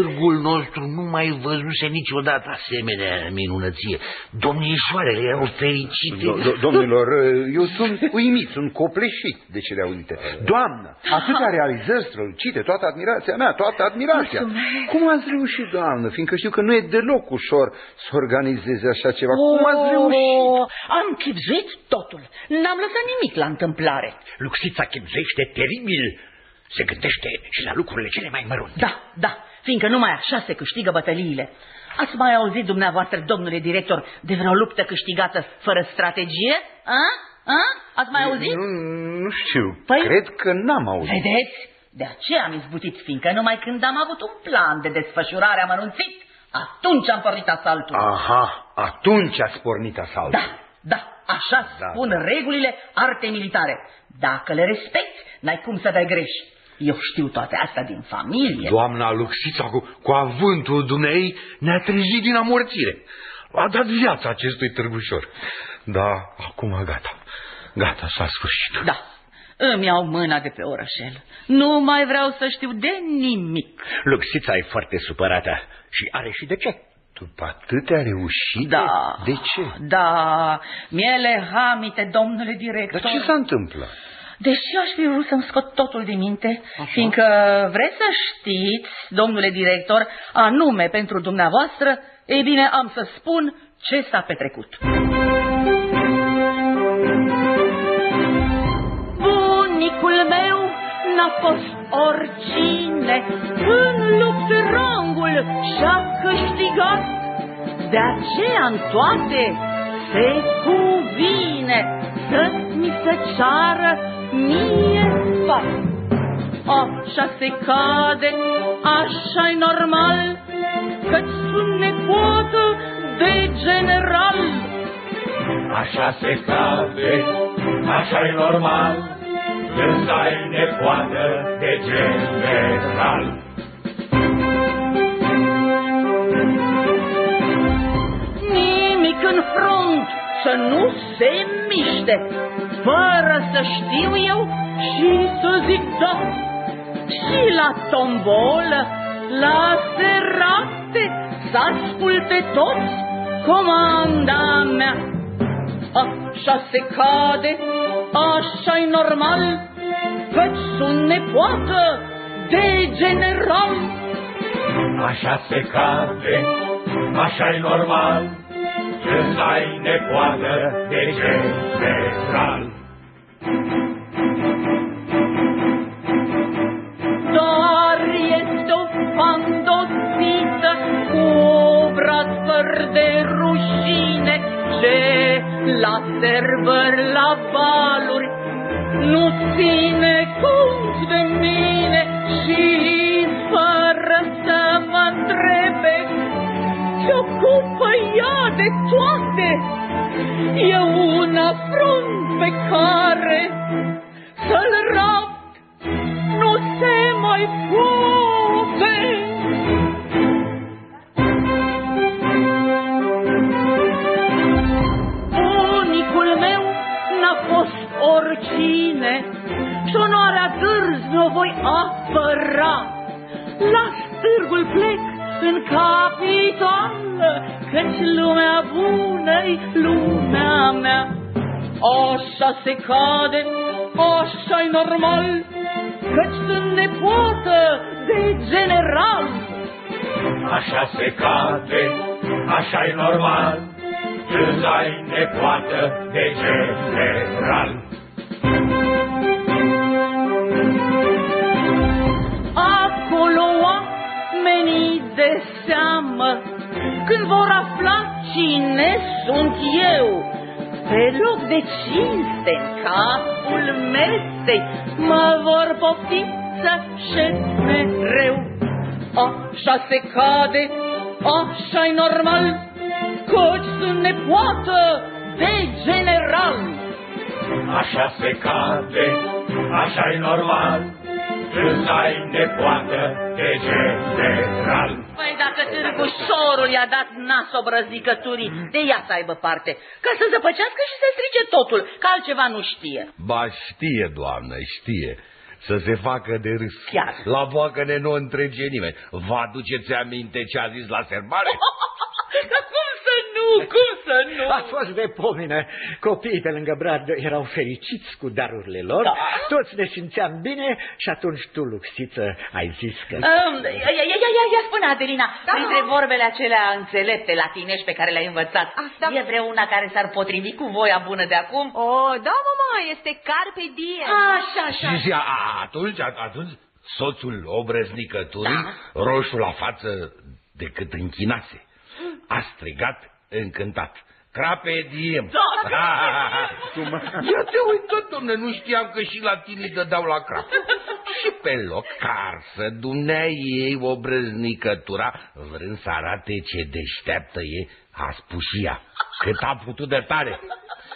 Târgul nostru nu mai văzuse niciodată asemenea minunăție. Domnișoarele erau fericite. Do- do- Domnilor, eu sunt uimit, sunt copleșit de cele auzite. Doamnă, atâtea realizări strălucite, toată admirația mea, toată admirația. Cum ați reușit, doamnă, fiindcă știu că nu e deloc ușor să organizeze așa ceva. Cum ați reușit? Oh, am chipzuit totul. N-am lăsat nimic la întâmplare. Luxița chipzuiește teribil. Se gândește și la lucrurile cele mai mărunte. Da, da, fiindcă numai așa se câștigă bătăliile. Ați mai auzit dumneavoastră, domnule director, de vreo luptă câștigată fără strategie? A? A? Ați mai auzit? Nu, nu știu, Păi- cred că n-am auzit. Vedeți? De aceea am izbutit, fiindcă numai când am avut un plan de desfășurare amănunțit, atunci am pornit asaltul. Aha, atunci ați pornit asaltul. Da, da, așa Da, spun regulile artei militare. Dacă le respecti, n-ai cum să dai greș. Eu știu toate astea din familie. Doamna Luxița cu, cu avântul dumnei ne-a trezit din amorțire. A dat viața acestui târgușor. Da, acum gata. Gata, s-a sfârșit. Da, îmi iau mâna de pe orășel. Nu mai vreau să știu de nimic. Luxița e foarte supărată și are și de ce. După atâtea reușite, Da. de ce? Da, miele hamite, domnule director. Dar ce s-a întâmplat? Deși aș fi vrut să-mi scot totul din minte, fiindcă vreți să știți, domnule director, anume pentru dumneavoastră, ei bine, am să spun ce s-a petrecut. Bunicul meu n-a fost oricine, în luptă rangul și-a câștigat, de aceea în toate se cuvine să mi se ceară mie sfat. Așa se cade, așa-i normal, Căci sunt nepoată de general. Așa se cade, așa e normal, când ai nepoată de general. Să nu se miște, fără să știu eu și să zic da. Și la tombolă, la serate, să asculte toți comanda mea. Așa se cade, așa-i normal, căci sunt nepoată de general. Așa se cade, așa e normal, când ai nepoată de general. Dar este o fantosită cu obraz fără de rușine ce la serbări, la valuri nu ține cont de mine și se ocupă ea de toate. E un afrunt pe care să-l rapt nu se mai poate. Unicul meu n-a fost oricine și onoarea dârzi nu voi apăra. Las târgul plec în capital, Căci lumea bună-i lumea mea. Așa se cade, așa-i normal, Căci sunt nepoată de general. Așa se cade, așa e normal, când ai nepoată de general. Acolo oamenii de seamă, când vor afla cine sunt eu, pe loc de cinste în capul mesei, mă vor pofti să șed mereu. Așa se cade, așa-i normal, căci sunt nepoată de general. Așa se cade, așa e normal, când ai nepoată de general. Păi dacă târgușorul i-a dat nas obrăznicăturii, de ea să aibă parte, ca să zăpăcească și să strice totul, că altceva nu știe. Ba știe, doamnă, știe. Să se facă de râs. Chiar. La boacăne nu întrege nimeni. Vă aduceți aminte ce a zis la serbare? Dar cum să nu, cum să nu? A fost de pomină. Copiii pe lângă brad erau fericiți cu darurile lor. Da. Toți ne simțeam bine și atunci tu, Luxiță, ai zis că... Um, ia, ia, ia, ia, ia spune, Adelina, da, printre vorbele acelea înțelepte latinești pe care le-ai învățat, Asta. e vreuna care s-ar potrivi cu voia bună de acum? Oh, da, mama, este carpe diem. Așa, așa. Și zi, a, atunci, a- atunci, soțul obrăznicăturii, Da. roșu la față decât închinase, a strigat încântat. Crape diem. Da. Ia te uită, domne, nu știam că și la tine dădeau la crap. și pe loc, carsă, dumnea ei obrăznicătura, vrând să arate ce deșteaptă e, a spus și ea, cât a putut de tare.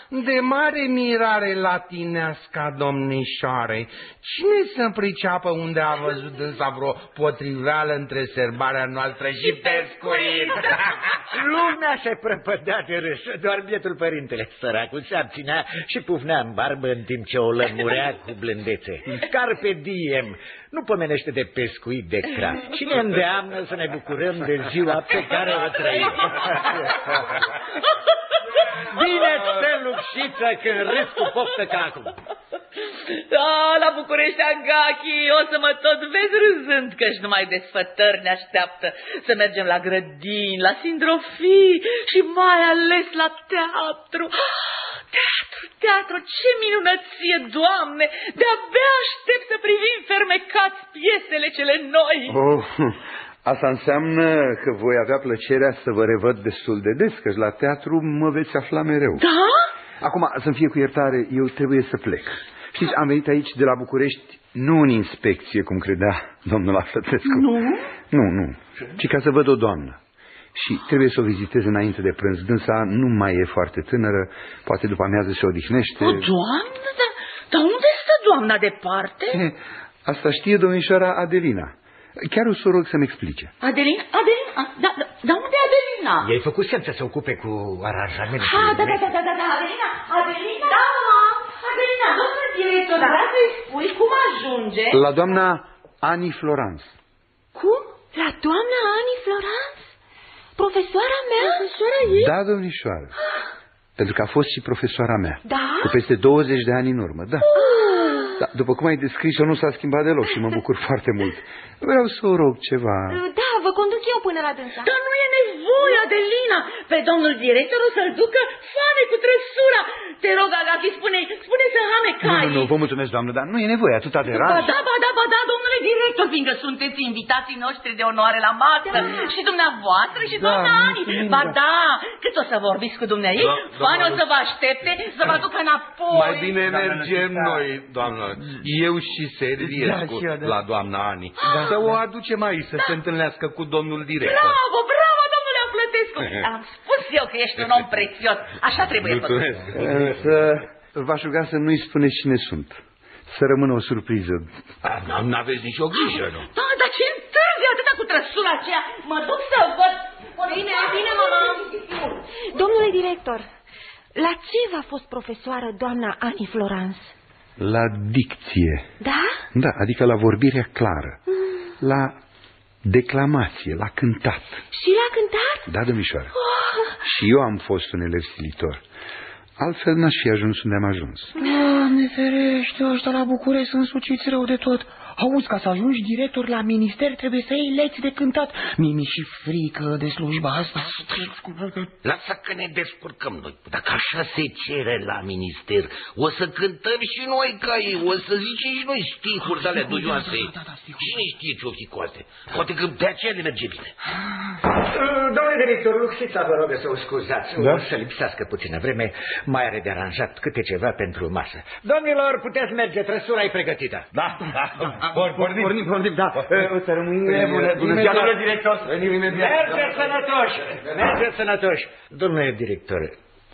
De mare mirare latineasca, domnișoare, cine să priceapă unde a văzut însă vreo potriveală între serbarea noastră și pescuit? Lumea se prăpădea de râs, doar bietul părintele săracul se abținea și pufnea în barbă în timp ce o lămurea cu blândețe. Carpe diem, nu pomenește de pescuit de crap. Cine îndeamnă să ne bucurăm de ziua pe care o trăim? Bine stă Luxiță când râs cu poftă ca acum. Da, la București, Angachi, o să mă tot vezi râzând, căci numai desfătări ne așteaptă să mergem la grădini, la sindrofii și mai ales la teatru. Teatru, teatru, ce minunăție, Doamne! De-abia aștept să privim fermecați piesele cele noi. Oh, asta înseamnă că voi avea plăcerea să vă revăd destul de des, că la teatru mă veți afla mereu. Da? Acum, să-mi fie cu iertare, eu trebuie să plec. Știți, am venit aici de la București nu în inspecție, cum credea domnul Aflătescu. Nu? Nu, nu, ci ca să văd o doamnă. Și trebuie să o vizitez înainte de prânz. Dânsa nu mai e foarte tânără, poate după amiază se odihnește. O doamnă? Dar, dar unde stă doamna departe? Eh, Asta știe domnișoara Adelina. Chiar o să o rog să-mi explice. Adelina? Adelina? Da, da, dar unde e Adelina? I-ai făcut semn să se ocupe cu aranjamentul. Ah, da, da, da, da, da, da, Adelina, Adelina, da, mama, Adelina, domnul director, dar să-i spui cum ajunge? La doamna Ani Florence. Cum? La doamna Ani Florence? Profesoara mea? Profesoara ei? Da, domnișoară. Pentru că a fost și profesoara mea. Da? Cu peste 20 de ani în urmă, da. da după cum ai descris-o, nu s-a schimbat deloc și mă bucur foarte mult. Vreau să o rog ceva. Da, vă conduc eu până la dânsa. Dar nu e nevoie, Adelina. Pe domnul director o să-l ducă foame cu trăsura. Te rog, Agachi, spune, spune să hame Nu, cai. nu, nu, vă mulțumesc, doamnă, dar nu e nevoie atâta de Ba rar. da, ba da, ba da, domnule director, fiindcă sunteți invitații noștri de onoare la masă. Și dumneavoastră și Da, doamna Ani. mulțumim, Ba da. da, cât o să vorbiți cu dumneai? Da, Foame o doamna să vă aștepte să vă aducă înapoi. Mai bine mergem noi, doamnă. Eu și Serviescu Da, și eu, da. la doamna Ani. Să o aducem aici, să se întâlnească cu domnul director. Bravo, bravo, domnule Aflătescu. Am spus eu că ești un om prețios. Așa trebuie făcut. Mulțumesc. Însă v-aș ruga să nu-i spuneți cine sunt. Să rămână o surpriză. Nu aveți nicio grijă, nu? Da, dar ce întârzi atâta cu trăsura aceea? Mă duc să văd. Bine, bine, mama. Domnule director, la ce v-a fost profesoară doamna Ani Florence? La dicție. Da? Da, adică la vorbirea clară. La declamație, l-a cântat. Și l-a cântat? Da, domnișoară. Oh. Și eu am fost un elev stilitor. Altfel n-aș fi ajuns unde am ajuns. Doamne ferește, ăștia la București sunt suciți rău de tot. Auzi, ca să ajungi director la minister trebuie să iei leți de cântat. Mie mi și frică de slujba asta. Lasă că ne descurcăm noi. Dacă așa se cere la minister, o să cântăm și noi ca ei, o să zicem și noi stihuri de alea duioase. Da, da, da, stihuri. Cine știe ce o fi cu astea? Poate că de aceea ne merge bine. Domnule director, Luxița, vă rog să o scuzați. Da? O să lipsească puțină vreme. Mai are de aranjat câte ceva pentru masă. Domnilor, puteți merge, trăsura e pregătită. Da, da. Pornim, pornim, pornim, da. O să rămâi bună, bună ziua, domnule director. Venim imediat. Mergeți sănătoși! Mergeți sănătoși! Domnule director,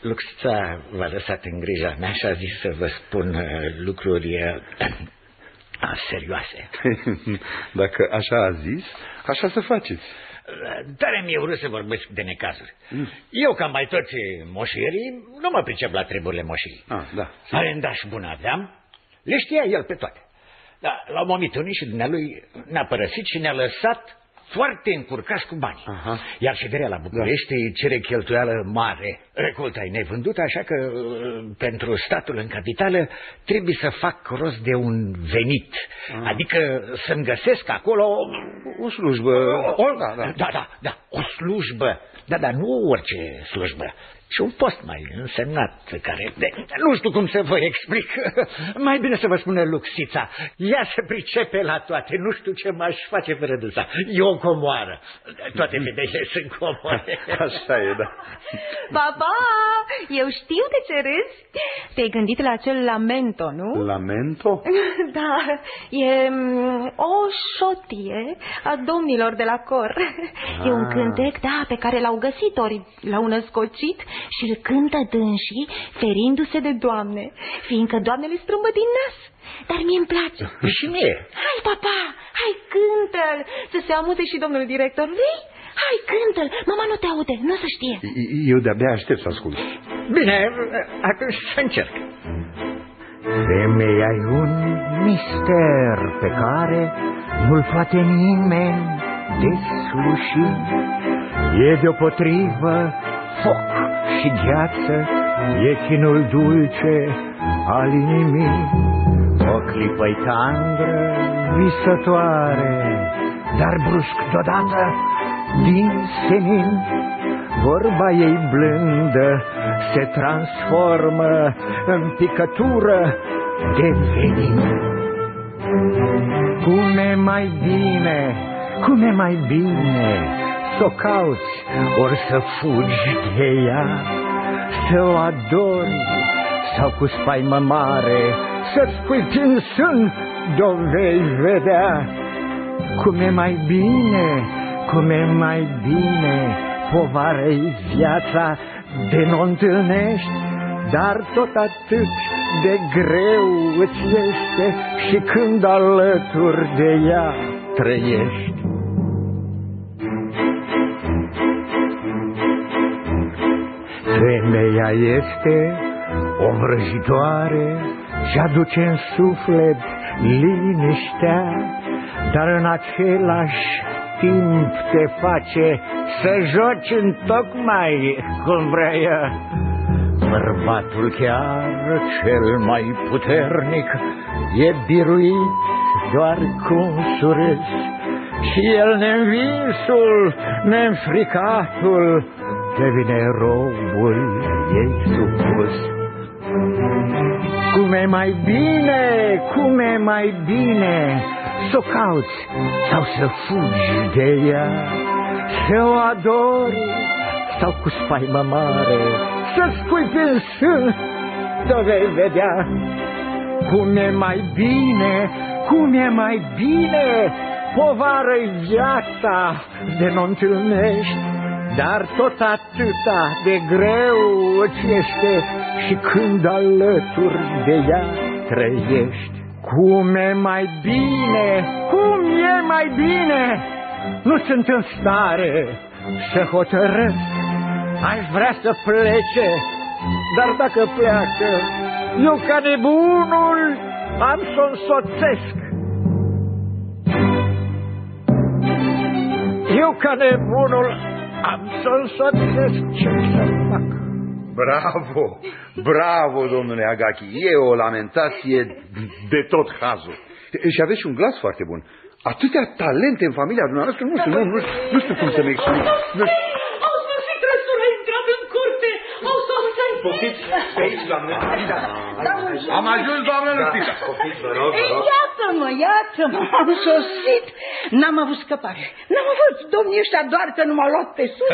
Luxița v-a lăsat în grija mea și a zis să vă spun uh, lucruri uh, serioase. Dacă așa a zis, așa să faceți. Tare mi-e urât să vorbesc de necazuri. Eu, ca mai toți moșierii, nu mă pricep la treburile moșirii. Ah, da. Arendaș bun aveam, le știa el pe toate. Dar l-am omit unii și dumnealui ne-a părăsit și ne-a lăsat foarte încurcați cu bani. Aha. Iar șederea la București da. cere cheltuială mare. Recolta e nevândută, așa că uh, pentru statul în capitală trebuie să fac rost de un venit. Ah. Adică să-mi găsesc acolo... O slujbă. O, Da, da. da, da, da, o slujbă. Da, dar nu orice slujbă. Și un post mai însemnat pe care... De, nu știu cum să vă explic. Mai bine să vă spună Luxița. Ea se pricepe la toate. Nu știu ce m-aș face fără dânsa. E o comoară. Toate femeile sunt comoare. Așa e, da. Papa, eu știu de ce râzi. Te-ai gândit la acel lamento, nu? Lamento? Da, e mm, o șotie a domnilor de la cor. E un Ah. cântec, da, pe care l-au găsit ori l-au născocit și îl cântă dânsii ferindu-se de doamne, fiindcă doamnele strâmbă din nas. Dar mie îmi place. Și mie. Hai, papa, hai, cântă-l, să se amuze și domnul director. Vrei? Hai, cântă-l, mama nu te aude, nu o să știe. Eu de-abia aștept să ascult. Bine, atunci să încerc. Femeia e un mister pe care nu-l poate nimeni desluși. E deopotrivă foc și gheață, e chinul dulce al inimii. O clipă-i tandră, visătoare, dar brusc deodată din senin Vorba ei blândă se transformă în picătură de venin. Cum e mai bine, cum e mai bine să o cauți ori să fugi de ea, să o adori sau cu spaimă mare să-ți pui prin sân de-o vei vedea. Cum e mai bine, cum e mai bine, povară-i viața de nu întâlnești, dar tot atât de greu îți este și când alături de ea trăiești. Femeia este o vrăjitoare și aduce în suflet liniștea, dar în același timp te face să joci în tocmai cum vrea ea. Bărbatul chiar cel mai puternic e biruit doar cu un surâs și el neînvinsul, neînfricatul, devine robul ei supus. Cum e mai bine, cum e mai bine Să o cauți sau să fugi de ea Să o adori sau cu spaimă mare Să-ți pui pe sân, să vei vedea Cum e mai bine, cum e mai bine Povară-i viața de nu întâlnești dar tot atâta de greu îți este și când alături de ea trăiești. Cum e mai bine, cum e mai bine, nu sunt în stare să hotărăsc. Aș vrea să plece, dar dacă pleacă, eu ca nebunul am să o însoțesc. Eu, ca nebunul, am să-l sățesc ce să fac. Bravo, bravo, domnule Agachi. E o lamentație de tot hazul. Și aveți și un glas foarte bun. Atâtea talente în familia dumneavoastră, nu știu, nu, nu, nu știu cum să-mi explic. Nu știu. Au sfârșit trăsul a intrat în curte! Au sosat! Poftiți pe aici, doamne. Am ajuns, doamnă Lăstița. Poftiți, vă rog, vă Ei, rog. iată-mă, iată-mă, am sosit. N-am avut scăpare. N-am avut domnii ăștia doar că nu m-au luat pe sus.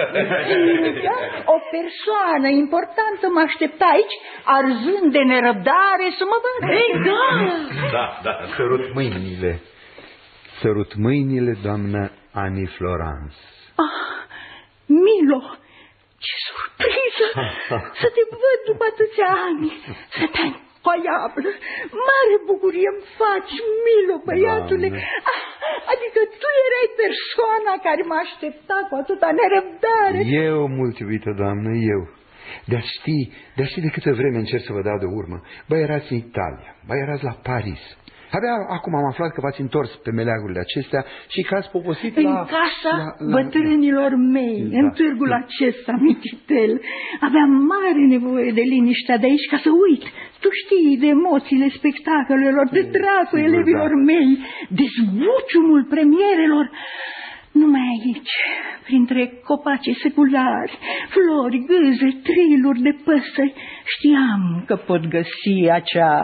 Da? O persoană importantă mă aștepta aici, arzând de nerăbdare să mă vadă. Ei, da! Da, da. Sărut mâinile. Sărut mâinile, doamnă Ani Florence. Ah, Milo, ce surpriză să te văd după atâția ani. Sunt incroyabilă. Mare bucurie îmi faci, Milo, băiatule. Doamne. Ah, adică tu erai persoana care mă aștepta cu atâta nerăbdare. Eu, mult iubită doamnă, eu. De-a ști, de-a ști de câtă vreme încerc să vă dau de urmă. Bă, erați în Italia, bă, erați la Paris. Abia acum am aflat că v-ați întors pe meleagurile acestea și că ați poposit În la... casa la, la... bătrânilor mei, Da. în târgul acesta mititel, aveam mare nevoie de liniștea de aici ca să uit. Tu știi de emoțiile spectacolelor, de dragul sigur, elevilor da. mei, de zbuciumul premierelor. Numai aici, printre copacii seculari, flori, gâze, triluri de păsări, știam că pot găsi acea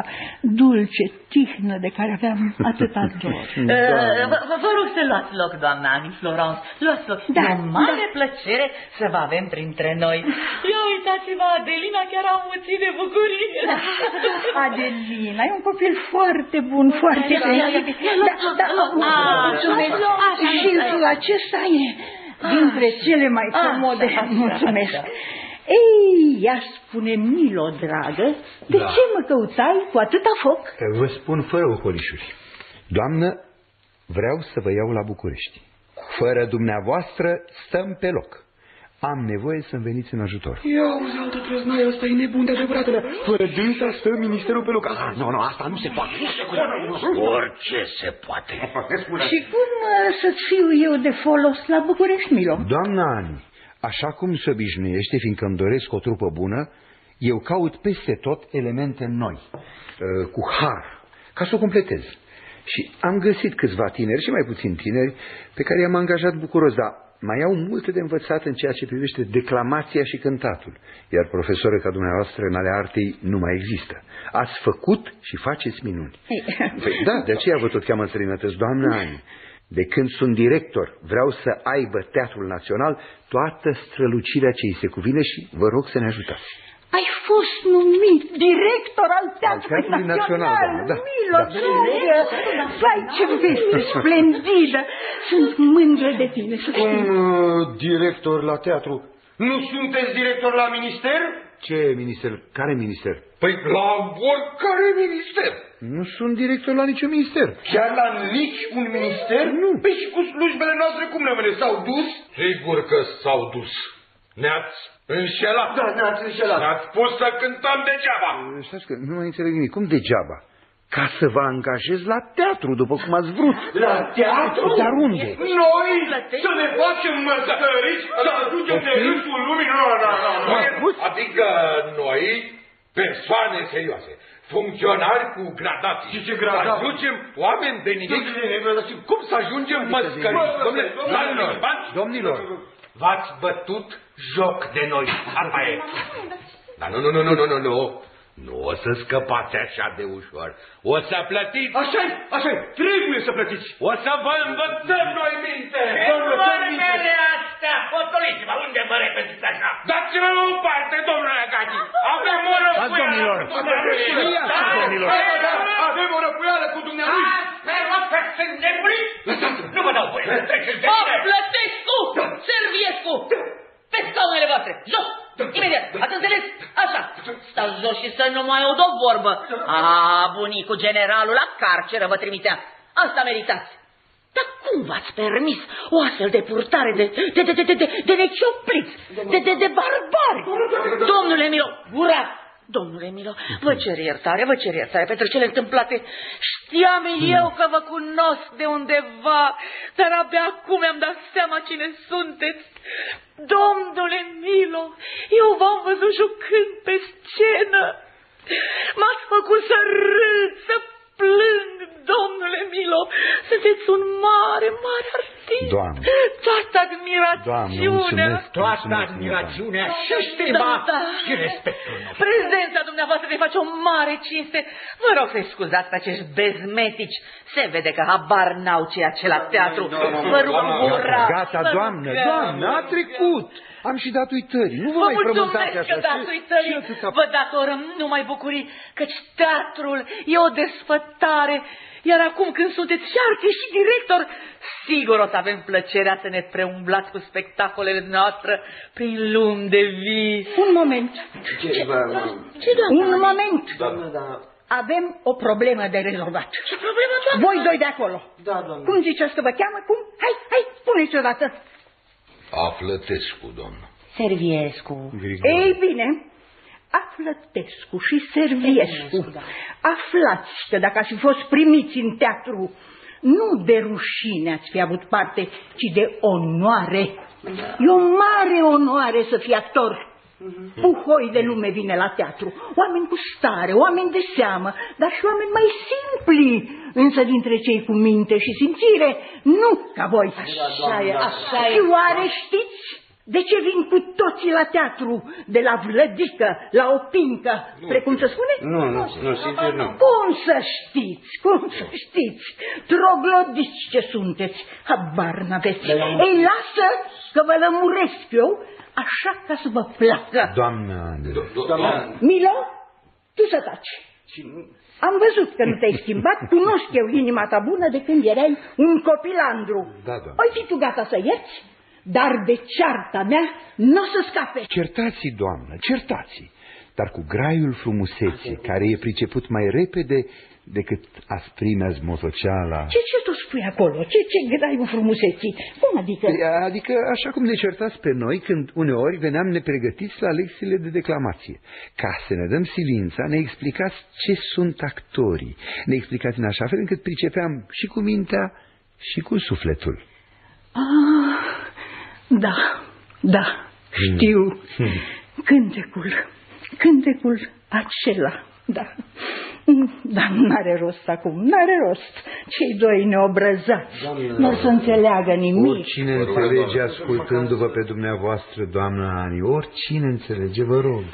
dulce tihnă de care aveam atâta dor. Uh, Vă, vă- vă rog să luați loc, doamna Ani Florence. Luați loc. Da, E o mare plăcere să vă avem printre noi. Ia uitați-vă, Adelina chiar a muțit de bucurie. Adelina, e un copil foarte bun, foarte Da, sensibil. da, da, Da, da, da, da, mulțumesc. da, da, da, Și da. acesta e dintre cele mai Așa, comode. așa, Mulțumesc. Așa. Ei, ea spune, Milo, dragă, de Da. ce mă căutai cu atâta foc? Vă spun fără ocolișuri. Doamnă, vreau să vă iau la București. Fără dumneavoastră stăm pe loc. Am nevoie să-mi veniți în ajutor. Ia uzi, altă trăznaie, ăsta e nebun de adevăratele. Fără dânsa stă ministerul pe loc. Ah, nu, nu, asta nu se poate. Nu se poate. Orice se poate. Și cum uh, să-ți fiu eu de folos la București, Milo? Doamna Ani, așa cum se obișnuiește, fiindcă îmi doresc o trupă bună, eu caut peste tot elemente noi, uh, cu har, ca să o completez. Și am găsit câțiva tineri și mai puțin tineri pe care i-am angajat bucuros, dar mai au multe de învățat în ceea ce privește declamația și cântatul, iar profesoră ca dumneavoastră în ale artei nu mai există. Ați făcut și faceți minuni. Păi, da, de aceea vă tot cheamă în străinătăți, doamna Ani. De când sunt director, vreau să aibă Teatrul Național toată strălucirea ce îi se cuvine și vă rog să ne ajutați. Ai fost numit director al Teatrului Teatrului Național, Național, doamnă, da. Milo, Da. dragă, vai ce veste splendidă, sunt mândră de tine, să Cum știi. uh, director la teatru? Nu sunteți director la minister? Ce minister? Care minister? Păi la oricare minister. Nu sunt director la niciun minister. Chiar la nici un minister? Nu. Păi și cu slujbele noastre cum rămâne? S-au dus? Sigur că s-au dus. Ne-ați înșelat. Da, ne-ați înșelat. Ne-ați pus să cântăm degeaba. Stați că nu mai înțeleg nimic. Cum degeaba? Ca să vă angajez la teatru, după cum ați vrut. La teatru? Dar unde? Noi să ne facem măsăriți, să ajungem de râsul lumii? Nu, nu, nu, nu. Adică noi, persoane serioase, funcționari cu gradații. Și ce gradații? Ajungem oameni de nimic. Cum să ajungem măscăriți? Domnule, domnilor, Domnilor, v-ați bătut joc de noi. Asta e. Dar nu, nu, nu, nu, nu, nu, nu. Nu o să scăpați așa de ușor. O să plătiți. Așa-i, așa-i, trebuie să plătiți. O să vă învățăm noi minte. Vă învățăm minte. Vorbele astea, potoliți-vă, unde vă repetiți așa? Dați-vă la o parte, domnule Agachi. Avem o răpuială. domnilor. cu dumneavoastră. Iați, domnilor. Avem o răpuială cu dumneavoastră. Asta vă sunt nebunit? Nu vă dau voie, treceți de O, mine. Plătescu! Serviescu! Pe scaunele voastre! Jos! Imediat! Ați înțeles? Așa! Stați jos și să nu mai aud o vorbă! A, bunicul generalul la carceră vă trimitea! Asta meritați! Dar cum v-ați permis o astfel de purtare de, de, de, de, de, de, de neciopliți, de, de, de barbari? Domnule Milo, gura! Domnule Milo, vă cer iertare, vă cer iertare pentru cele întâmplate. Știam eu că vă cunosc de undeva, dar abia acum mi-am dat seama cine sunteți. Domnule Milo, eu v-am văzut jucând pe scenă. M-ați făcut să râd, să plâng, domnule Milo. Sunteți un mare, mare artist. Doamne. Toată admirațiunea. Doamne, mulțumesc, Toată mulțumesc, admirațiunea Da, și stima da. și respectul nostru. Prezența dumneavoastră ne face o mare cinste. Vă rog să scuzați pe acești bezmetici. Se vede că habar n-au ceea ce la teatru. Vă rup gura. Gata, vă doamnă, rugăm. doamnă, a trecut. Am și dat uitări. Nu vă, Vă mai frământați mulțumesc așa. că dați Și- uitării. și atâta Vă datorăm numai bucurii, căci teatrul e o desfătare. Iar acum când sunteți și artist și director, sigur o să avem plăcerea să ne preumblați cu spectacolele noastre prin lumi de vis. Un moment. Ce, Un moment. Doamnă, da. Avem o problemă de rezolvat. Ce problemă, doamnă? Voi doi de acolo. Da, doamnă. Cum ziceți că vă cheamă? Cum? Hai, hai, spuneți odată. Aflătescu, domnul. Serviescu. Ei bine, Aflătescu și Serviescu, aflați că dacă ați fi fost primiți în teatru, nu de rușine ați fi avut parte, ci de onoare. E o mare onoare să fii actor. Puhoi de lume vine la teatru, oameni cu stare, oameni de seamă, dar și oameni mai simpli, însă dintre cei cu minte și simțire, nu ca voi. Așa e, așa e. Și oare știți de ce vin cu toții la teatru, de la vlădică la o pincă, precum se spune? Nu, nu, nu, sincer nu. Cum să știți, cum să știți, troglodiți ce sunteți, habar n-aveți. Ei, lasă că vă lămuresc eu, așa ca să vă placă. Doamnă Andrei. Doamna, Milo, tu să taci. Am văzut că nu te-ai schimbat, cunosc eu inima ta bună de când erai un copilandru. Da, doamnă. Oi fi tu gata să ierți, dar de cearta mea nu o să scape. Certați, doamnă, certați dar cu graiul frumuseții, care e priceput mai repede decât asprimea zmotoceala. Ce, ce tu spui acolo? Ce, ce graiul frumuseții? Cum adică? Adică așa cum ne certați pe noi când uneori veneam nepregătiți la lecțiile de declamație. Ca să ne dăm silința, ne explicați ce sunt actorii. Ne explicați în așa fel încât pricepeam și cu mintea și cu sufletul. Ah, da, da, știu. Cântecul, cântecul acela, da. Dar n-are rost acum, n-are rost. Cei doi neobrăzați nu o să înțeleagă nimic. Oricine înțelege ascultându-vă pe dumneavoastră, doamnă Ani, oricine înțelege, vă rog.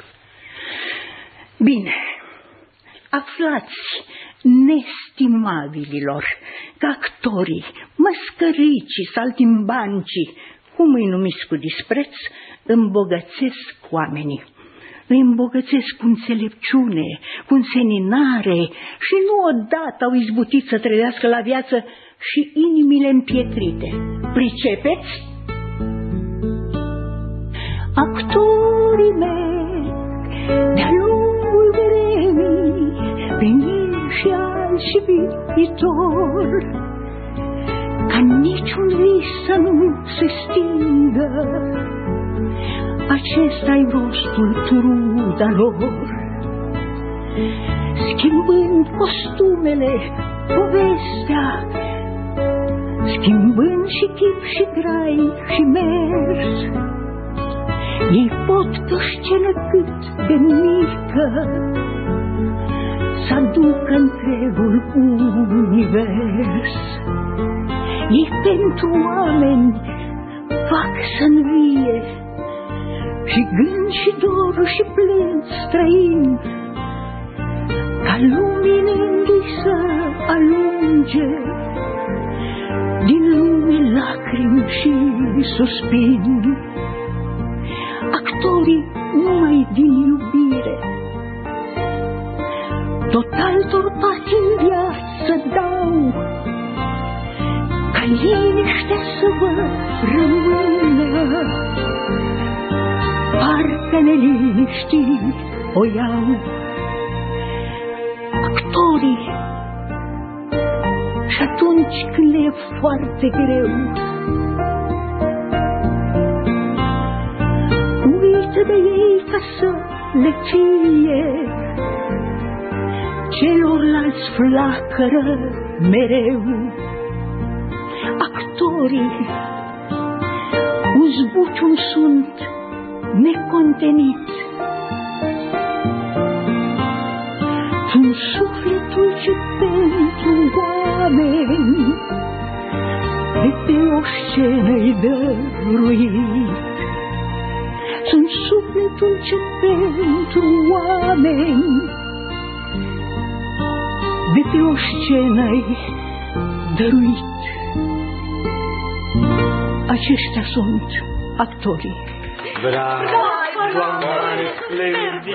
Bine, aflați, nestimabililor, că actorii, măscăricii, saltimbancii, cum îi numiți cu dispreț, îmbogățesc oamenii. Îi îmbogățesc cu înțelepciune, cu înseninare și nu odată au izbutit să trăiască la viață și inimile împietrite. Pricepeți? Actorii mei de-a lungul vremii, prin ieri și azi și viitor, ca niciun vis să nu se stingă, acesta-i rostul truda lor. Schimbând costumele, povestea, schimbând și chip și grai și mers, ei pot pe o scenă cât de mică să aducă întregul univers. Ei pentru oameni fac să învie și gând și dor și plâns străin, ca luminându-i să alunge din lume lacrimi și suspin. Actorii numai din iubire, tot altor patii în viață dau, ca liniștea să vă rămână, parcă neliniștii o iau. Actorii, și atunci când le e foarte greu, uită de ei ca să le ție. Celorlalți flacără mereu actorii un zbucium sunt necontenit. Sunt sufletul ce pentru oameni de pe o scenă-i dăruit. Sunt sufletul ce pentru oameni de pe o scenă-i dăruit. Aceștia sunt actorii. Bravo!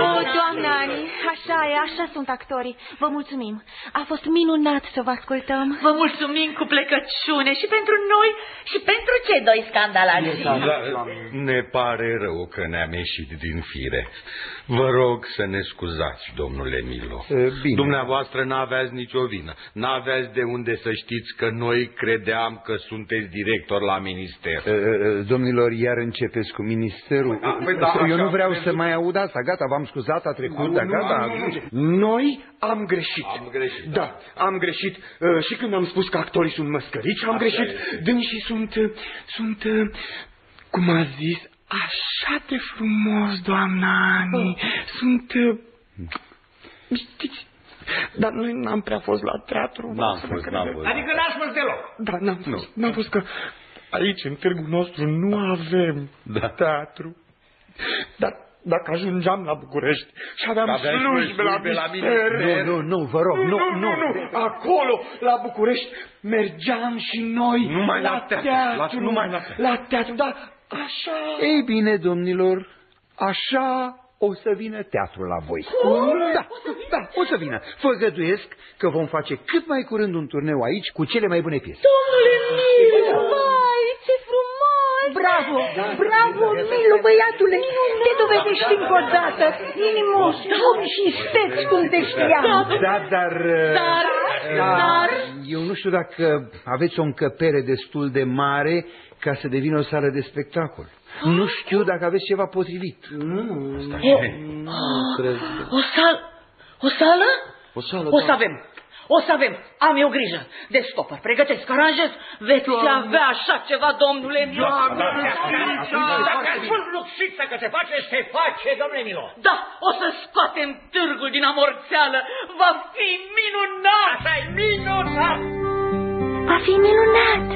O, doamna Ani, așa e, așa sunt actorii. Vă mulțumim. A fost minunat să vă ascultăm. Vă mulțumim cu plecăciune și pentru noi și pentru cei doi scandalați. Da, ne pare rău că ne-am ieșit din fire. Vă rog să ne scuzați, domnule Milo. Bine. Dumneavoastră n-aveați nicio vină. N-aveați de unde să știți că noi credeam că sunteți director la minister. Domnilor, iar începeți cu ministerul. păi da, Eu nu așa vreau este. să mai aud asta. Gata, v-am scuzat, a trecut, Nu, dar nu, gata. nu, nu. Noi am greșit. Am greșit, Da, am greșit. Uh, și când am spus că actorii sunt măscărici, am Așa greșit. este. Dânsii sunt, uh, sunt, uh, cum a zis, așa de frumos, doamna Ani. Sunt, uh, știți, dar noi n-am prea fost la teatru. N-am să vă fost, n-am credeți. fost. Adică n-ați fost deloc. Da, n-am fost, n-am fost că aici, în târgul nostru, nu avem Da. teatru. Dar dacă ajungeam la București și aveam Aveai slujbe la slujbe la minister... minister. Nu, nu, nu, vă rog, nu, nu, nu, nu, acolo, la București, mergeam și noi Numai la teatru, la- teatru, numai la teatru. la teatru, da, așa... Ei bine, domnilor, așa o să vină teatrul la voi. Da, da, o să vină. Făgăduiesc că vom face cât mai curând un turneu aici cu cele mai bune piese. Domnule Milu, vai, ce frumos! Bravo, bravo, Milu, băiatule, te dovedești încă o dată, inimos, om și steț cum te știam. Da, dar... Dar, da, dar... Eu nu știu dacă aveți o încăpere destul de mare ca să devină o sală de spectacol. Nu știu dacă aveți ceva potrivit. O sală? O sală? O sală, O să avem. O să avem. Am eu grijă. Descoper, pregătesc, aranjez. Veți avea așa ceva, domnule Milo. Dacă ați fost luxiță că se face, se face, domnule Milo. Da, o să scoatem târgul din amorțeală. Va fi minunat. Așa e minunat. Va fi minunat,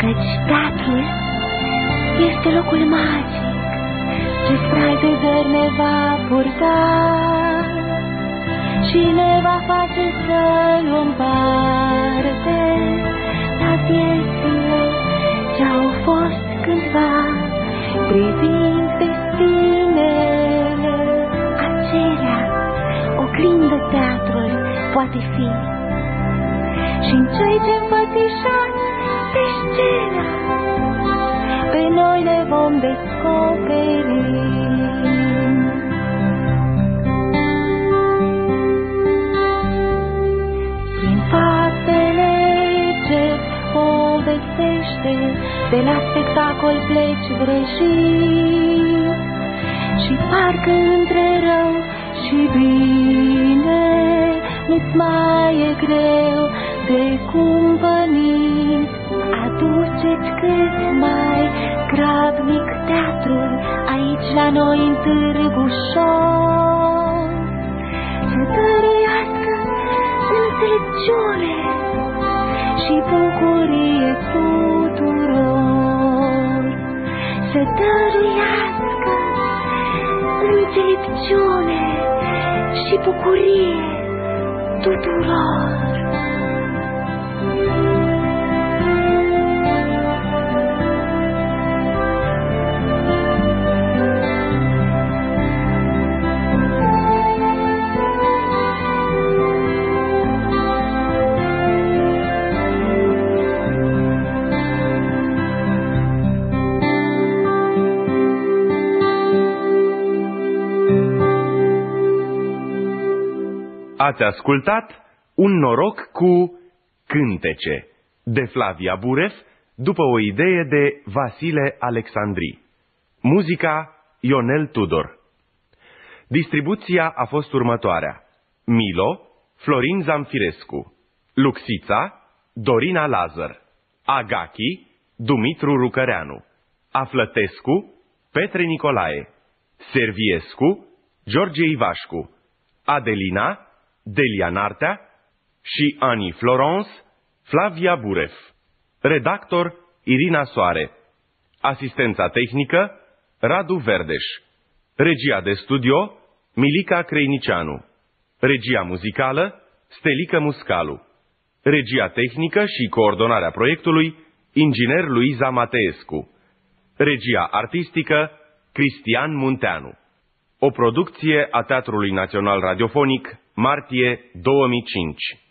căci teatrul este locul magic ce spre alte zări ne va purta și ne va face să luăm parte la viețile ce-au fost cândva, privind destinele acelea, oglindă teatrul poate fi și în cei ce înfățișați pe scenă, pe noi ne vom descoperi. Prin faptele ce povestește, de la spectacol pleci vrăjit și parcă între rău și bine nu-ți mai e greu de cumpănit. Aduceți cât mai grabnic teatrul aici la noi în Târgu înțelepciune și bucurie tuturor. Să dăruiască înțelepciune și bucurie tuturor. Ați ascultat Un noroc cu cântece de Flavia Buref după o idee de Vasile Alexandri. Muzica Ionel Tudor. Distribuția a fost următoarea. Milo, Florin Zamfirescu, Luxița, Dorina Lazar, Agachi, Dumitru Rucăreanu, Aflătescu, Petre Nicolae, Serviescu, George Ivașcu, Adelina, Delia Nartea și Ani Florence, Flavia Buref. Redactor Irina Soare. Asistența tehnică Radu Verdeș. Regia de studio Milica Creinicianu. Regia muzicală Stelică Muscalu. Regia tehnică și coordonarea proiectului Inginer Luiza Mateescu. Regia artistică Cristian Munteanu. O producție a Teatrului Național Radiofonic, martie 2005.